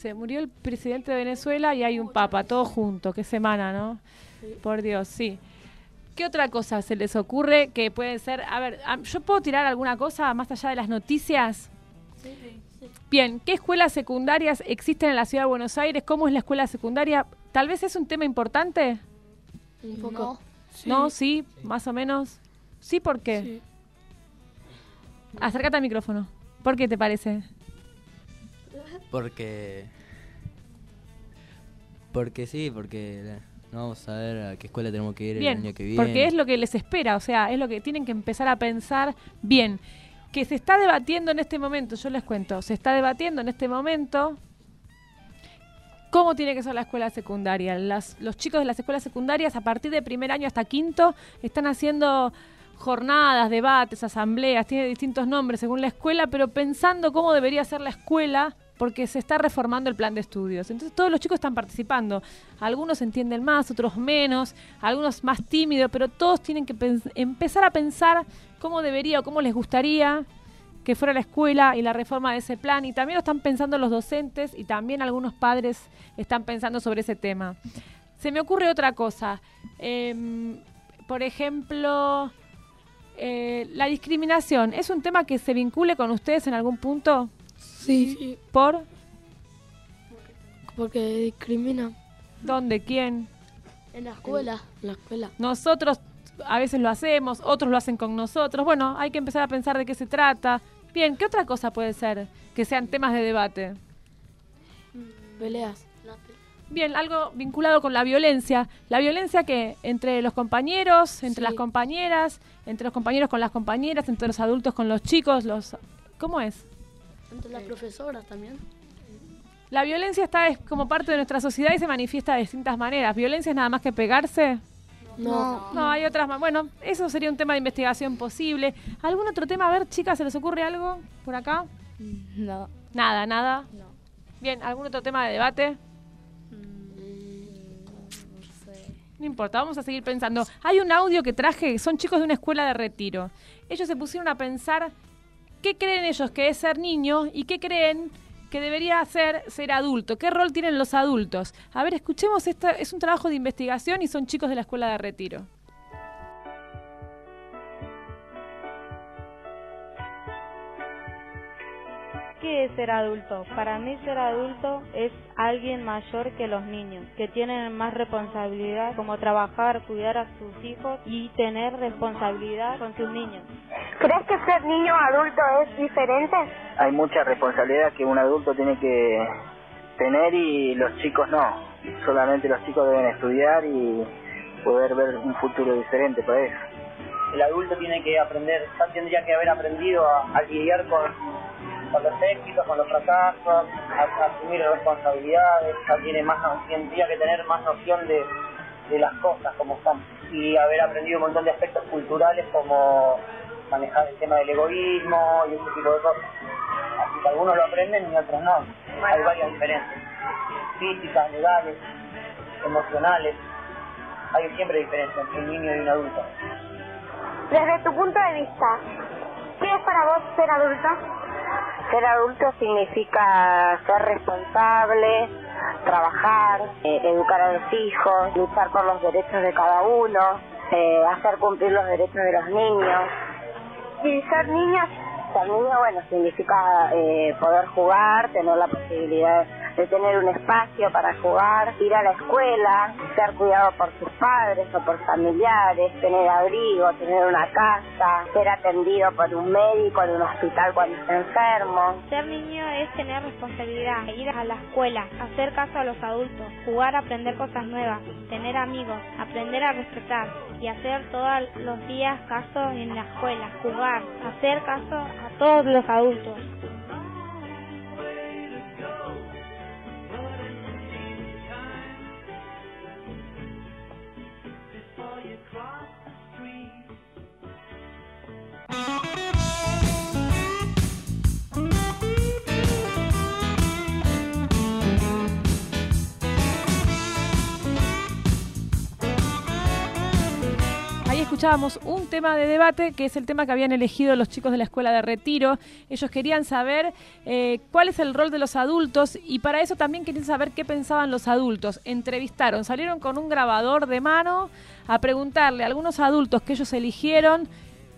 Se murió el presidente de Venezuela y hay un Papa, todo junto, qué semana, ¿no? Por Dios, sí. ¿Qué otra cosa se les ocurre que puede ser? A ver, ¿yo puedo tirar alguna cosa más allá de las noticias? Bien, ¿qué escuelas secundarias existen en la ciudad de Buenos Aires? ¿Cómo es la escuela secundaria? Tal vez es un tema importante. Un poco. ¿No? ¿Sí? ¿Más o menos? ¿Sí? ¿Por qué? Acércate al micrófono. ¿Por qué te parece? Porque. Porque sí, porque no vamos a ver a qué escuela tenemos que ir el año que viene. porque es lo que les espera, o sea, es lo que tienen que empezar a pensar bien. Que se está debatiendo en este momento, yo les cuento, se está debatiendo en este momento cómo tiene que ser la escuela secundaria. Las- los chicos de las escuelas secundarias, a partir de primer año hasta quinto, están haciendo jornadas, debates, asambleas, tiene distintos nombres según la escuela, pero pensando cómo debería ser la escuela porque se está reformando el plan de estudios. Entonces todos los chicos están participando. Algunos entienden más, otros menos, algunos más tímidos, pero todos tienen que empezar a pensar cómo debería o cómo les gustaría que fuera la escuela y la reforma de ese plan. Y también lo están pensando los docentes y también algunos padres están pensando sobre ese tema. Se me ocurre otra cosa. Em, por ejemplo, eh, la discriminación. ¿Es un tema que se vincule con ustedes en algún punto? Sí. ¿Por? Porque discrimina. ¿Dónde? ¿Quién? En la escuela. En la escuela. Nosotros a veces lo hacemos, otros lo hacen con nosotros. Bueno, hay que empezar a pensar de qué se trata. Bien, ¿qué otra cosa puede ser que sean temas de debate? Peleas. Bien, algo vinculado con la violencia. La violencia que entre los compañeros, entre las compañeras, entre los compañeros con las compañeras, entre los adultos con los chicos, los ¿Cómo es? Entre las profesoras también. La violencia está es como parte de nuestra sociedad y se manifiesta de distintas maneras. ¿Violencia es nada más que pegarse? No. No, hay otras más. Bueno, eso sería un tema de investigación posible. ¿Algún otro tema? A ver, chicas, ¿se les ocurre algo por acá? No. Nada, nada. Bien, ¿algún otro tema de debate? No importa, vamos a seguir pensando. Hay un audio que traje, son chicos de una escuela de retiro. Ellos se pusieron a pensar qué creen ellos que es ser niño y qué creen que debería ser ser adulto. ¿Qué rol tienen los adultos? A ver, escuchemos, esta, es un trabajo de investigación y son chicos de la escuela de retiro. ¿Qué es ser adulto? Para mí ser adulto es alguien mayor que los niños, que tienen más responsabilidad como trabajar, cuidar a sus hijos y tener responsabilidad con sus niños. ¿Crees que ser niño adulto es diferente? Hay mucha responsabilidad que un adulto tiene que tener y los chicos no. Solamente los chicos deben estudiar y poder ver un futuro diferente para ellos. el adulto tiene que aprender, ya tendría que haber aprendido a, a lidiar con, con los éxitos, con los fracasos, asumir responsabilidades, ya tiene más tendría que tener más noción de, de las cosas como son y haber aprendido un montón de aspectos culturales como manejar el tema del egoísmo y ese tipo de cosas. Así que algunos lo aprenden y otros no. Hay varias diferencias, físicas, legales, emocionales. Hay siempre diferencias entre un niño y un adulto. Desde tu punto de vista, ¿qué es para vos ser adulto? Ser adulto significa ser responsable, trabajar, eh, educar a los hijos, luchar por los derechos de cada uno, eh, hacer cumplir los derechos de los niños. Y ser niña, Ser niño, bueno, significa eh, poder jugar, tener la posibilidad de tener un espacio para jugar, ir a la escuela, ser cuidado por sus padres o por familiares, tener abrigo, tener una casa, ser atendido por un médico en un hospital cuando está enfermo. Ser niño es tener responsabilidad, ir a la escuela, hacer caso a los adultos, jugar, aprender cosas nuevas, tener amigos, aprender a respetar y hacer todos los días caso en la escuela, jugar, hacer caso a todos los adultos. escuchábamos un tema de debate, que es el tema que habían elegido los chicos de la escuela de retiro. Ellos querían saber eh, cuál es el rol de los adultos y para eso también querían saber qué pensaban los adultos. Entrevistaron, salieron con un grabador de mano a preguntarle a algunos adultos que ellos eligieron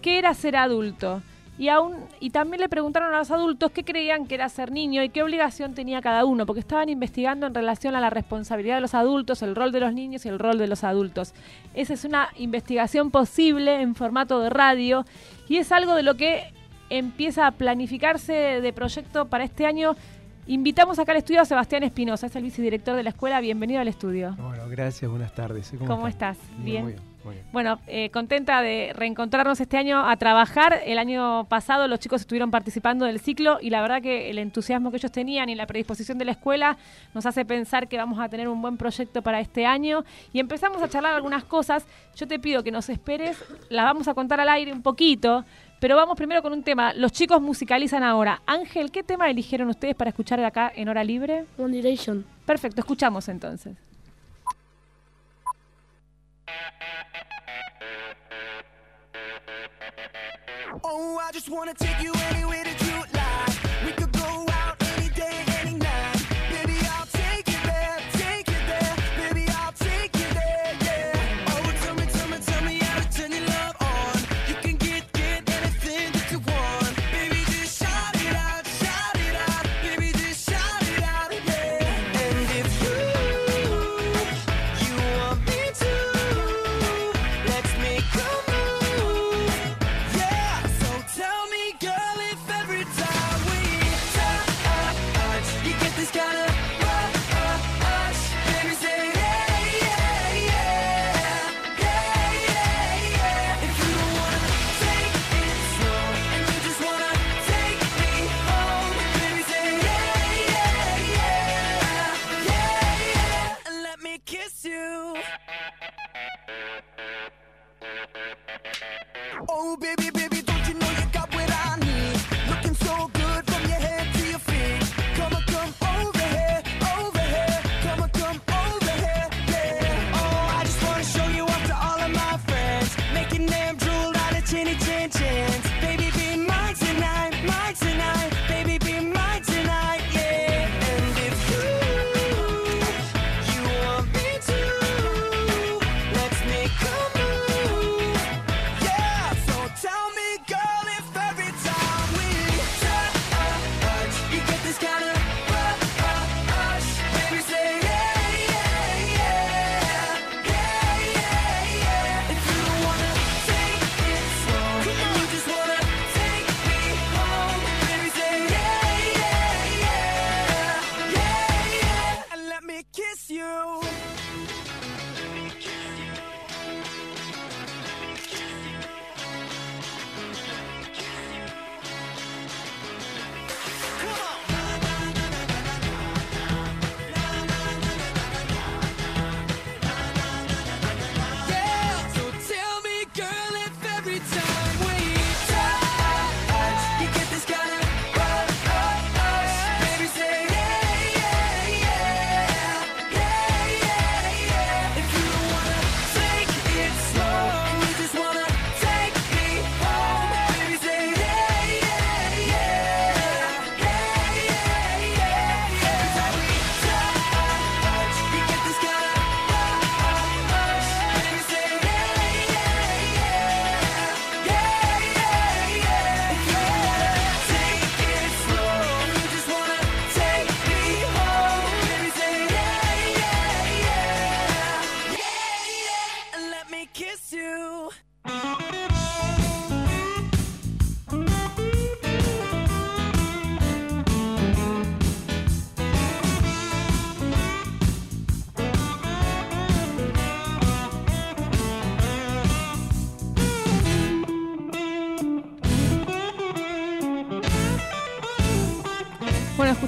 qué era ser adulto. Y, aún, y también le preguntaron a los adultos qué creían que era ser niño y qué obligación tenía cada uno, porque estaban investigando en relación a la responsabilidad de los adultos, el rol de los niños y el rol de los adultos. Esa es una investigación posible en formato de radio y es algo de lo que empieza a planificarse de proyecto para este año. Invitamos acá al estudio a Sebastián Espinosa, es el vicedirector de la escuela. Bienvenido al estudio. Bueno, gracias, buenas tardes. ¿Cómo, estás? Bien. Muy bien. Bueno, eh, contenta de reencontrarnos este año a trabajar. El año pasado los chicos estuvieron participando del ciclo y la verdad que el entusiasmo que ellos tenían y la predisposición de la escuela nos hace pensar que vamos a tener un buen proyecto para este año. Y empezamos a charlar algunas cosas. Yo te pido que nos esperes, las vamos a contar al aire un poquito. Pero vamos primero con un tema. Los chicos musicalizan ahora. Ángel, ¿qué tema eligieron ustedes para escuchar acá en hora libre? One Direction. Perfecto, escuchamos entonces. Oh, I just wanna take you anywhere that you like. We could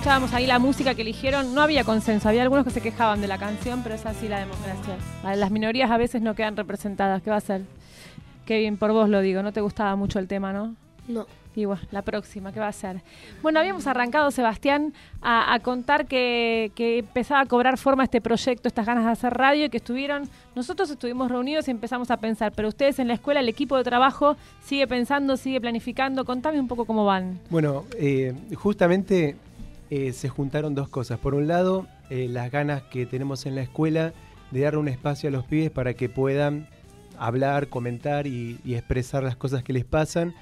escuchábamos ahí la música que eligieron. No había consenso, había algunos que se quejaban de la canción, pero es así la democracia. Las minorías a veces no quedan representadas. ¿Qué va a ser? Qué bien, por vos lo digo. No te gustaba mucho el tema, ¿no? No. Y bueno, la próxima, ¿qué va a ser? Bueno, habíamos arrancado, Sebastián, a, a contar que, que empezaba a cobrar forma este proyecto, estas ganas de hacer radio, y que estuvieron, nosotros estuvimos reunidos y empezamos a pensar, pero ustedes en la escuela, el equipo de trabajo, sigue pensando, sigue planificando. Contame un poco cómo van. Bueno, eh, justamente eh, se juntaron dos cosas. Por un lado, eh, las ganas que tenemos en la escuela de dar un espacio a los pibes para que puedan hablar, comentar y, y expresar las cosas que les pasan.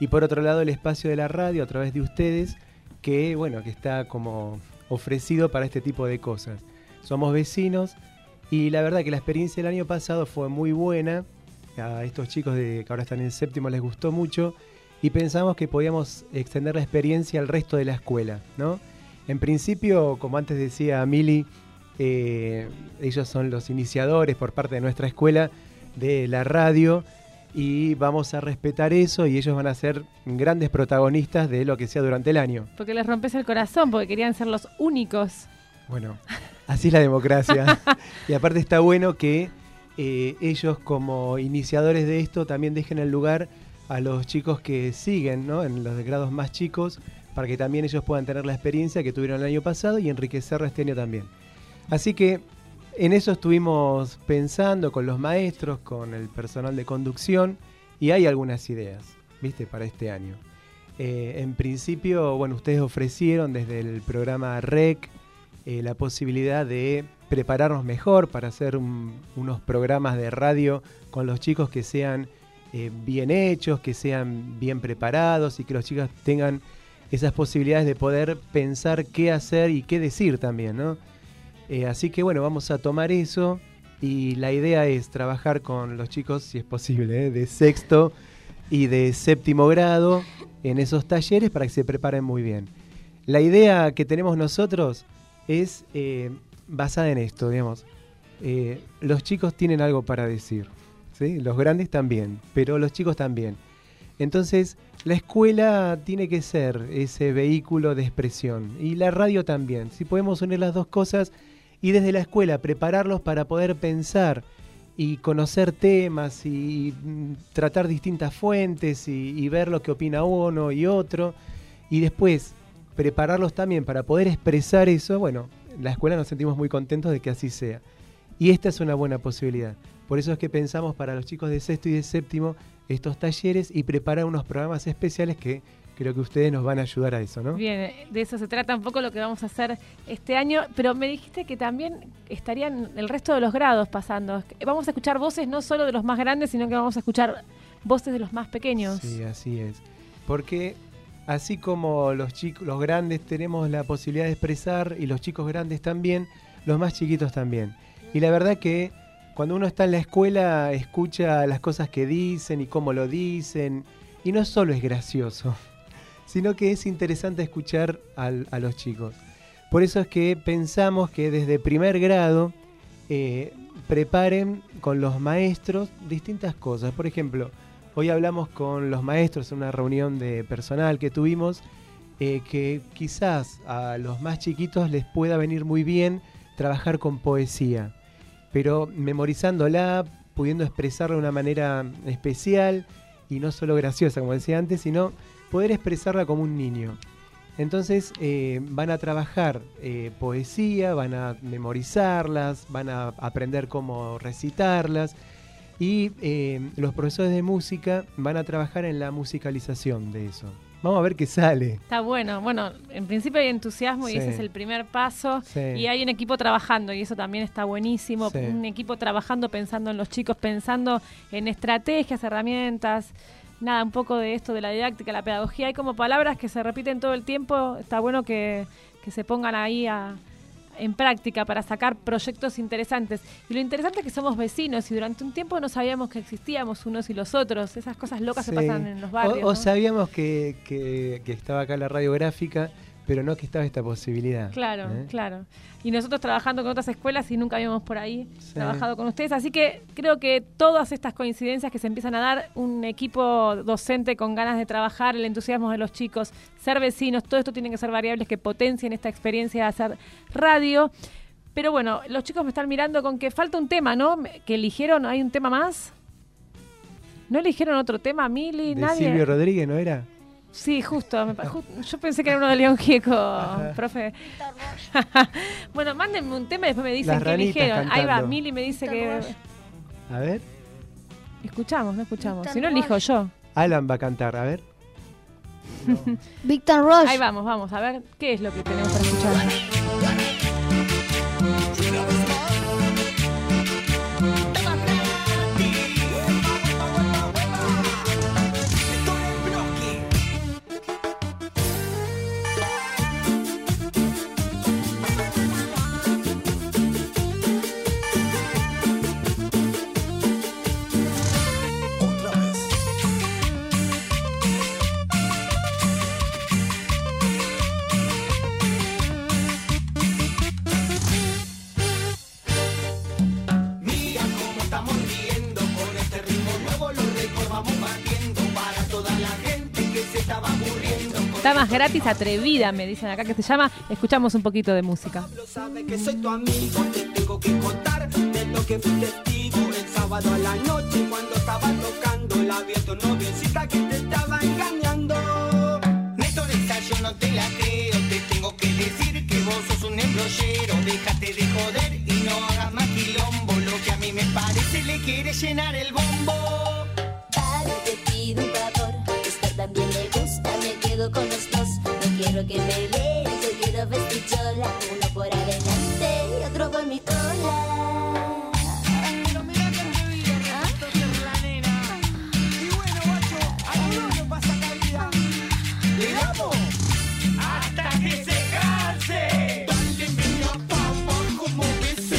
Y por otro lado, el espacio de la radio a través de ustedes, que bueno, que está como ofrecido para este tipo de cosas. Somos vecinos y la verdad que la experiencia del año pasado fue muy buena. A estos chicos de, que ahora están en séptimo les gustó mucho y pensamos que podíamos extender la experiencia al resto de la escuela, ¿no? En principio, como antes decía Mili, eh, ellos son los iniciadores por parte de nuestra escuela de la radio y vamos a respetar eso y ellos van a ser grandes protagonistas de lo que sea durante el año. Porque les rompes el corazón, porque querían ser los únicos. Bueno, así es la democracia. y aparte está bueno que eh, ellos como iniciadores de esto también dejen el lugar a los chicos que siguen, ¿no? En los grados más chicos, para que también ellos puedan tener la experiencia que tuvieron el año pasado y enriquecerla este año también. Así que en eso estuvimos pensando con los maestros, con el personal de conducción, y hay algunas ideas, ¿viste? Para este año. Eh, en principio, bueno, ustedes ofrecieron desde el programa REC eh, la posibilidad de prepararnos mejor para hacer un- unos programas de radio con los chicos que sean eh, bien hechos, que sean bien preparados y que los chicos tengan esas posibilidades de poder pensar qué hacer y qué decir también, ¿no? Eh, así que bueno, vamos a tomar eso y la idea es trabajar con los chicos, si es posible, ¿eh? de sexto y de séptimo grado en esos talleres para que se preparen muy bien. La idea que tenemos nosotros es basada en esto, digamos. Los chicos tienen algo para decir, los grandes también, pero los chicos también. Entonces, la escuela tiene que ser ese vehículo de expresión y la radio también. Si podemos unir las dos cosas y desde la escuela prepararlos para poder pensar y conocer temas y mm, tratar distintas fuentes y ver lo que opina uno y otro y después prepararlos también para poder expresar eso, bueno, la escuela nos sentimos muy contentos de que así sea. Y esta es una buena posibilidad. Por eso es que pensamos para los chicos de sexto y de séptimo estos talleres y preparar unos programas especiales que creo que ustedes nos van a ayudar a eso, ¿no? Bien, de eso se trata un poco lo que vamos a hacer este año, pero me dijiste que también estarían el resto de los grados pasando. Vamos a escuchar voces no solo de los más grandes, sino que vamos a escuchar voces de los más pequeños. Sí, así es. Porque así como los chicos, los grandes tenemos la posibilidad de expresar y los chicos grandes también, los más chiquitos también. Y la verdad que cuando uno está en la escuela escucha las cosas que dicen y cómo lo dicen y no solo es gracioso, sino que es interesante escuchar a los chicos. Por eso es que pensamos que desde primer grado eh, preparen con los maestros distintas cosas. Por ejemplo, hoy hablamos con los maestros en una reunión de personal que tuvimos, eh, que quizás a los más chiquitos les pueda venir muy bien trabajar con poesía, pero memorizándola, pudiendo expresarla de una manera especial y no solo graciosa, como decía antes, sino poder expresarla como un niño. Entonces eh, van a trabajar eh, poesía, van a memorizarlas, van a aprender cómo recitarlas y eh, los profesores de música van a trabajar en la musicalización de eso. Vamos a ver qué sale. Está bueno. Bueno, en principio hay entusiasmo y ese es el primer paso. Sí. Y hay un equipo trabajando y eso también está buenísimo. Sí. Un equipo trabajando pensando en los chicos, pensando en estrategias, herramientas. Nada, un poco de esto de la didáctica, la pedagogía. Hay como palabras que se repiten todo el tiempo. Está bueno que, que se pongan ahí a- en práctica para sacar proyectos interesantes. Y lo interesante es que somos vecinos y durante un tiempo no sabíamos que existíamos unos y los otros. Esas cosas locas Sí. se pasan en los O- barrios. O, ¿no? sabíamos que, que- que estaba acá la radiográfica, pero no que estaba esta posibilidad. Claro, ¿eh? claro. Y nosotros trabajando con otras escuelas y nunca habíamos por ahí Sí. trabajado con ustedes. Así que creo que todas estas coincidencias que se empiezan a dar, un equipo docente con ganas de trabajar, el entusiasmo de los chicos, ser vecinos, todo esto tiene que ser variables que potencien esta experiencia de hacer radio. Pero bueno, los chicos me están mirando con que falta un tema, ¿no? Que eligieron, ¿hay un tema más? ¿No eligieron otro tema, Mili? ¿Nadie? Silvio Rodríguez, ¿no era? Sí, justo, me Yo pensé que era uno de León Gieco, profe. bueno, mándenme un tema y después me dicen Las qué eligieron. Ahí va, cantando. Mili me dice que. A ver. Escuchamos, no escuchamos. Si no, elijo yo. Alan va a cantar, a ver. Victor Ross. Ahí vamos, vamos, a ver qué es lo que tenemos para escuchar. Más gratis atrevida, me dicen acá que se llama. Escuchamos un poquito de música. Sabe que soy tu amigo, te tengo que contar de lo que fui testigo el sábado a la noche cuando estaba tocando el abierto noviecita que te estaba engañando. Néstor, yo no te la creo, te tengo que decir que vos sos un embrollero, déjate de joder y no hagas más quilombo, lo que a mí me parece le quiere llenar el bombo. Quiero que me veas, yo quiero vestichola. Uno por adelante y otro por mi cola. Se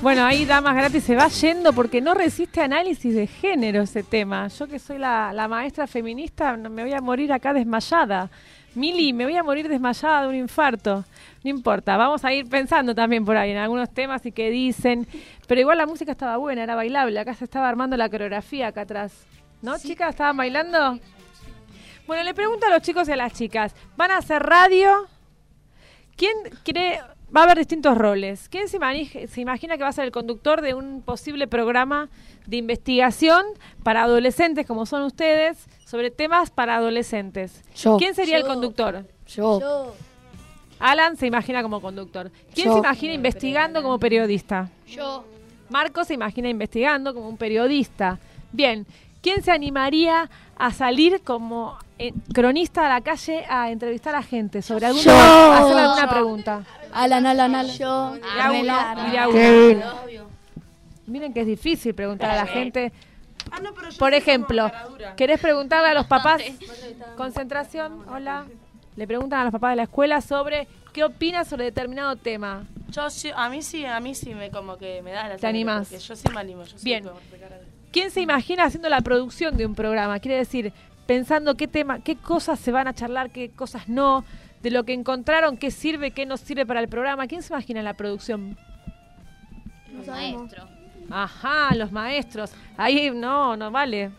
Bueno, ahí Damas Gratis se va yendo porque no resiste análisis de género ese tema. Yo que soy la, la maestra feminista, me voy a morir acá desmayada. Mili, me voy a morir desmayada de un infarto. No importa, vamos a ir pensando también por ahí en algunos temas y qué dicen. Pero igual la música estaba buena, era bailable. Acá se estaba armando la coreografía acá atrás. ¿No, chicas? ¿Estaban bailando? Bueno, le pregunto a los chicos y a las chicas. ¿Van a hacer radio? ¿Quién cree, va a haber distintos roles? ¿Quién se, imagi- se imagina que va a ser el conductor de un posible programa de investigación para adolescentes como son ustedes sobre temas para adolescentes? Yo. ¿Quién sería el Yo. conductor? Yo. Alan se imagina como conductor. ¿Quién Yo. se imagina investigando como periodista? Yo. Marco se imagina investigando como un periodista. Bien, ¿quién se animaría a salir como eh, cronista a la calle a entrevistar a gente sobre algún Yo. hacer alguna Yo. pregunta? Alan, Alan, Alan. Yo. Uno uno. Miren que es difícil preguntar a la gente. Por ejemplo, ¿querés preguntarle a los papás? Concentración, hola. Le preguntan a los papás de la escuela sobre qué opinas sobre determinado tema. Yo sí, a mí sí, a mí sí me como que me da la ¿Te porque Yo sí me animo, yo sí Bien. cara- ¿Quién se imagina haciendo la producción de un programa? Quiere decir, pensando qué tema, qué cosas se van a charlar, qué cosas no, de lo que encontraron, qué sirve, qué no sirve para el programa. ¿Quién se imagina en la producción? Maestro. Ajá, los maestros. Ahí no, no vale.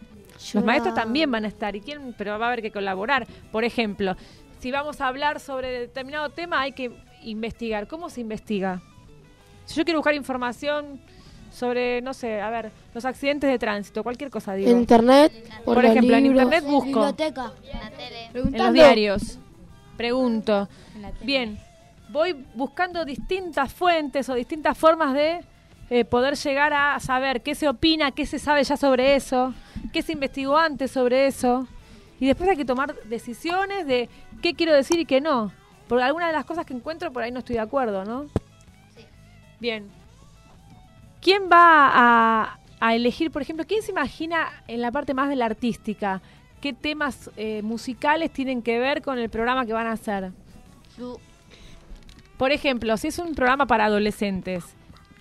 Yo Los maestros la- también van a estar, y quién, pero va a haber que colaborar. Por ejemplo, si vamos a hablar sobre determinado tema, hay que investigar. ¿Cómo se investiga? Si yo quiero buscar información sobre, no sé, a ver, los accidentes de tránsito, cualquier cosa, digo. En internet, por, Por ejemplo, en internet busco. Biblioteca. En los diarios. Pregunto. Bien, voy buscando distintas fuentes o distintas formas de eh, poder llegar a saber qué se opina, qué se sabe ya sobre eso, qué se investigó antes sobre eso. Y después hay que tomar decisiones de qué quiero decir y qué no. Porque algunas de las cosas que encuentro por ahí no estoy de acuerdo, ¿no? Bien. ¿Quién va a, a elegir, por ejemplo, quién se imagina en la parte más de la artística? ¿Qué temas eh, musicales tienen que ver con el programa que van a hacer? Por ejemplo, si es un programa para adolescentes,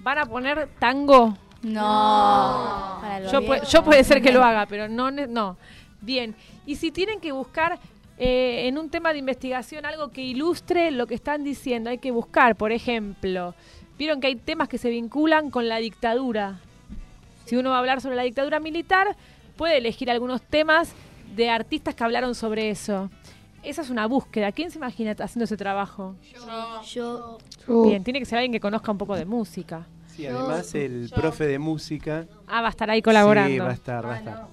¿van a poner tango? No. Yo, pu- yo puede ser que lo haga, pero no, no. Bien. Y si tienen que buscar eh, en un tema de investigación algo que ilustre lo que están diciendo, hay que buscar, por ejemplo, vieron que hay temas que se vinculan con la dictadura. Si uno va a hablar sobre la dictadura militar, puede elegir algunos temas de artistas que hablaron sobre eso. Esa es una búsqueda. ¿Quién se imagina haciendo ese trabajo? Yo. Bien, tiene que ser alguien que conozca un poco de música. Sí, además el profe de música. Ah, va a estar ahí colaborando. Sí, va a estar, va a estar.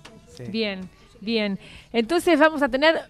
Bien, bien. Entonces vamos a tener,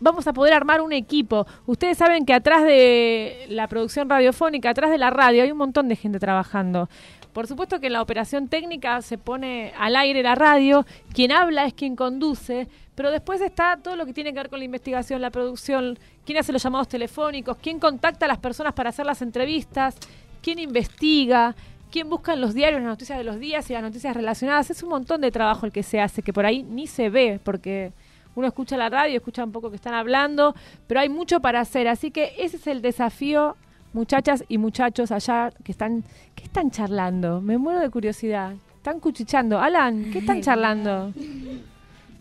vamos a poder armar un equipo. Ustedes saben que atrás de la producción radiofónica, atrás de la radio, hay un montón de gente trabajando. Por supuesto que en la operación técnica se pone al aire la radio, quien habla es quien conduce, pero después está todo lo que tiene que ver con la investigación, la producción, quién hace los llamados telefónicos, quién contacta a las personas para hacer las entrevistas, quién investiga, quién busca en los diarios las noticias de los días y las noticias relacionadas. Es un montón de trabajo el que se hace, que por ahí ni se ve, porque uno escucha la radio, escucha un poco que están hablando, pero hay mucho para hacer. Así que ese es el desafío, muchachas y muchachos allá que están, ¿qué están charlando? Me muero de curiosidad. Están cuchichando. Alan, ¿qué están charlando?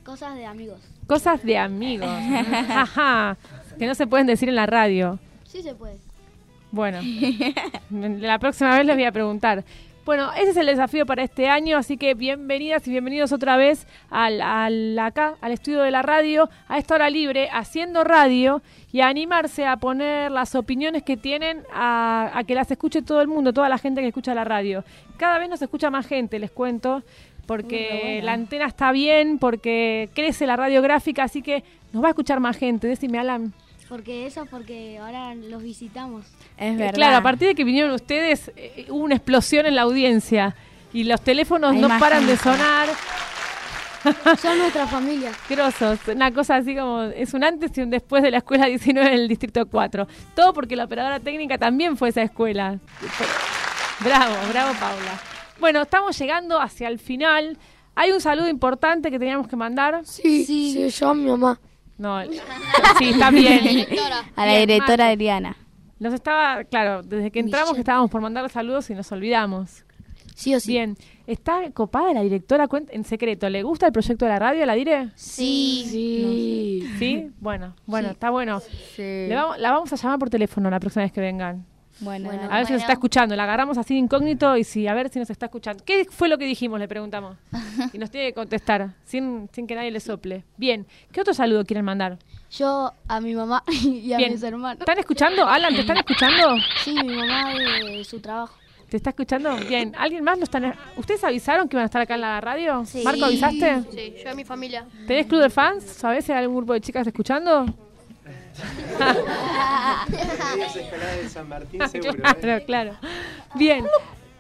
Cosas de amigos. Cosas de amigos. Ajá. Que no se pueden decir en la radio. Sí se puede. Bueno, la próxima vez les voy a preguntar. Bueno, ese es el desafío para este año, así que bienvenidas y bienvenidos otra vez al, al- acá, al estudio de la radio, a esta hora libre, haciendo radio y a animarse a poner las opiniones que tienen a, a que las escuche todo el mundo, toda la gente que escucha la radio. Cada vez nos escucha más gente, les cuento, porque bueno. la antena está bien, porque crece la radiográfica, así que nos va a escuchar más gente. Decime, Alan. Porque eso, porque ahora los visitamos. Es Eh, Claro, a partir de que vinieron ustedes, eh, hubo una explosión en la audiencia y los teléfonos Hay no paran de sonar. Son nuestra familia. Grosos, una cosa así como es un antes y un después de la escuela 19 del distrito 4. Todo porque la operadora técnica también fue a esa escuela. Bravo, bravo Paula. Bueno, estamos llegando hacia el final. Hay un saludo importante que teníamos que mandar. Sí, sí, yo, mi mamá. No, sí, está bien. A la directora. Adriana. Nos estaba, claro, desde que entramos que estábamos por mandar saludos y nos olvidamos. Sí o sí. Bien, ¿está copada la directora en secreto? ¿Le gusta el proyecto de la radio, la dire? Sí. Sí. ¿Sí? Bueno, bueno, está bueno. Le vamos- la vamos a llamar por teléfono la próxima vez que vengan. Bueno, A ver si nos está escuchando. La agarramos así de incógnito y si, a ver si nos está escuchando. ¿Qué fue lo que dijimos? Le preguntamos. Y nos tiene que contestar, sin, sin que nadie le sople. Bien, ¿qué otro saludo quieren mandar? Yo a mi mamá y a Bien. mis hermanos. ¿Están escuchando? Alan, ¿te están escuchando? Sí, mi mamá de su trabajo. ¿Te está escuchando? Bien. ¿Alguien más lo están... ¿Ustedes avisaron que iban a estar acá en la radio? Sí. ¿Marco, avisaste? Sí, yo a mi familia. ¿Tenés club de fans? ¿Sabés si hay algún grupo de chicas escuchando? De San Martín seguro. ¿eh? Claro, claro. Bien.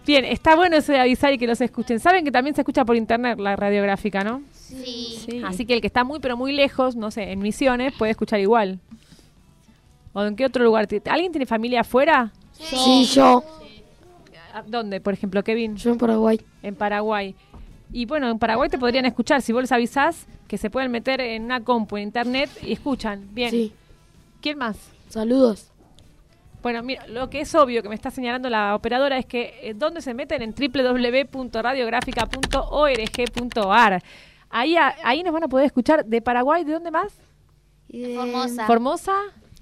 Bien, está bueno eso de avisar y que los escuchen. Saben que también se escucha por internet la radiográfica, ¿no? Sí. Así que el que está muy pero muy lejos, no sé, en Misiones, puede escuchar igual. ¿O en qué otro lugar? ¿Alguien tiene familia afuera? Sí, yo. ¿A ¿Dónde, por ejemplo, Kevin? Yo en Paraguay. En Paraguay. Y bueno, en Paraguay te podrían escuchar. Si vos les avisás que se pueden meter en una compu, en internet y escuchan. Bien. Sí. ¿Quién más? Saludos. Bueno, mira, lo que es obvio que me está señalando la operadora es que eh, ¿dónde se meten? En www.radiográfica.org.ar. Ahí, a- ahí nos van a poder escuchar de Paraguay, ¿de dónde más? Formosa. Formosa,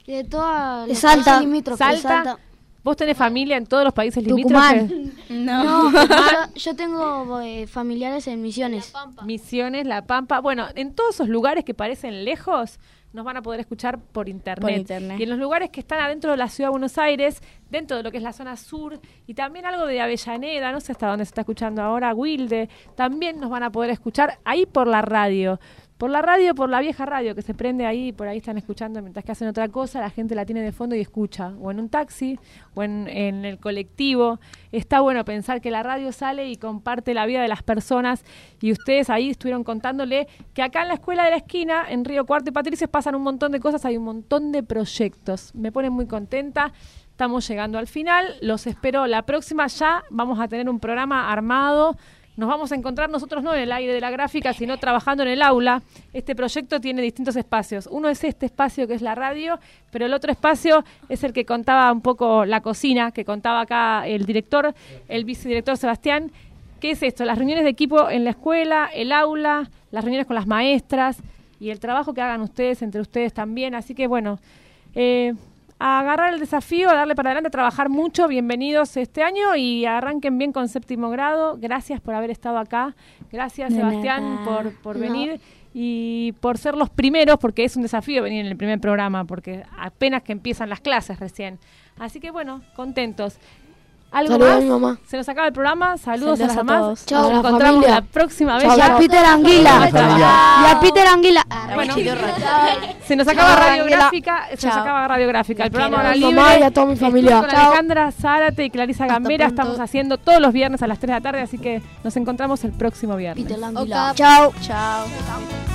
Y de toda De Salta. limítrofes. Salta. ¿Vos tenés familia en todos los países limítrofes? No. No, yo, yo tengo eh, familiares en Misiones. Misiones, La Pampa. Bueno, en todos esos lugares que parecen lejos, nos van a poder escuchar por internet. Por internet. Y en los lugares que están adentro de la ciudad de Buenos Aires, dentro de lo que es la zona sur, y también algo de Avellaneda, no sé hasta dónde se está escuchando ahora, Wilde, también nos van a poder escuchar ahí por la radio. Por la radio, por la vieja radio que se prende ahí, por ahí están escuchando mientras que hacen otra cosa, la gente la tiene de fondo y escucha, o en un taxi, o en, el colectivo. Está bueno pensar que la radio sale y comparte la vida de las personas, y ustedes ahí estuvieron contándole que acá en la escuela de la esquina, en Río Cuarto y Patricios, pasan un montón de cosas, hay un montón de proyectos. Me pone muy contenta. Estamos llegando al final. Los espero la próxima. Ya vamos a tener un programa armado. Nos vamos a encontrar nosotros no en el aire de la gráfica, sino trabajando en el aula. Este proyecto tiene distintos espacios. Uno es este espacio que es la radio, pero el otro espacio es el que contaba un poco la cocina, que contaba acá el director, el vicedirector Sebastián. ¿Qué es esto? Las reuniones de equipo en la escuela, el aula, las reuniones con las maestras y el trabajo que hagan ustedes entre ustedes también. Así que bueno, eh, a agarrar el desafío, a darle para adelante, a trabajar mucho. Bienvenidos este año y arranquen bien con séptimo grado. Gracias por haber estado acá. Gracias, De Sebastián, nada. por, por No. venir y por ser los primeros, porque es un desafío venir en el primer programa, porque apenas que empiezan las clases recién. Así que bueno, contentos. ¿Algo Saludos a mi mamá. Se nos acaba el programa. Saludos, Saludos a las mamás. todos. Chao, Nos encontramos familia. la próxima vez. Y a Peter Anguila. Y a Peter Anguila. Bueno, se nos acaba Ángela. radiográfica, se nos acaba radiográfica. El programa quiero. Hora A mi Libre. mamá y a toda mi familia. Con. Alejandra Zárate y Clarisa Gambera estamos haciendo todos los viernes a las 3 de la tarde, así que nos encontramos el próximo viernes. Chao. Chao.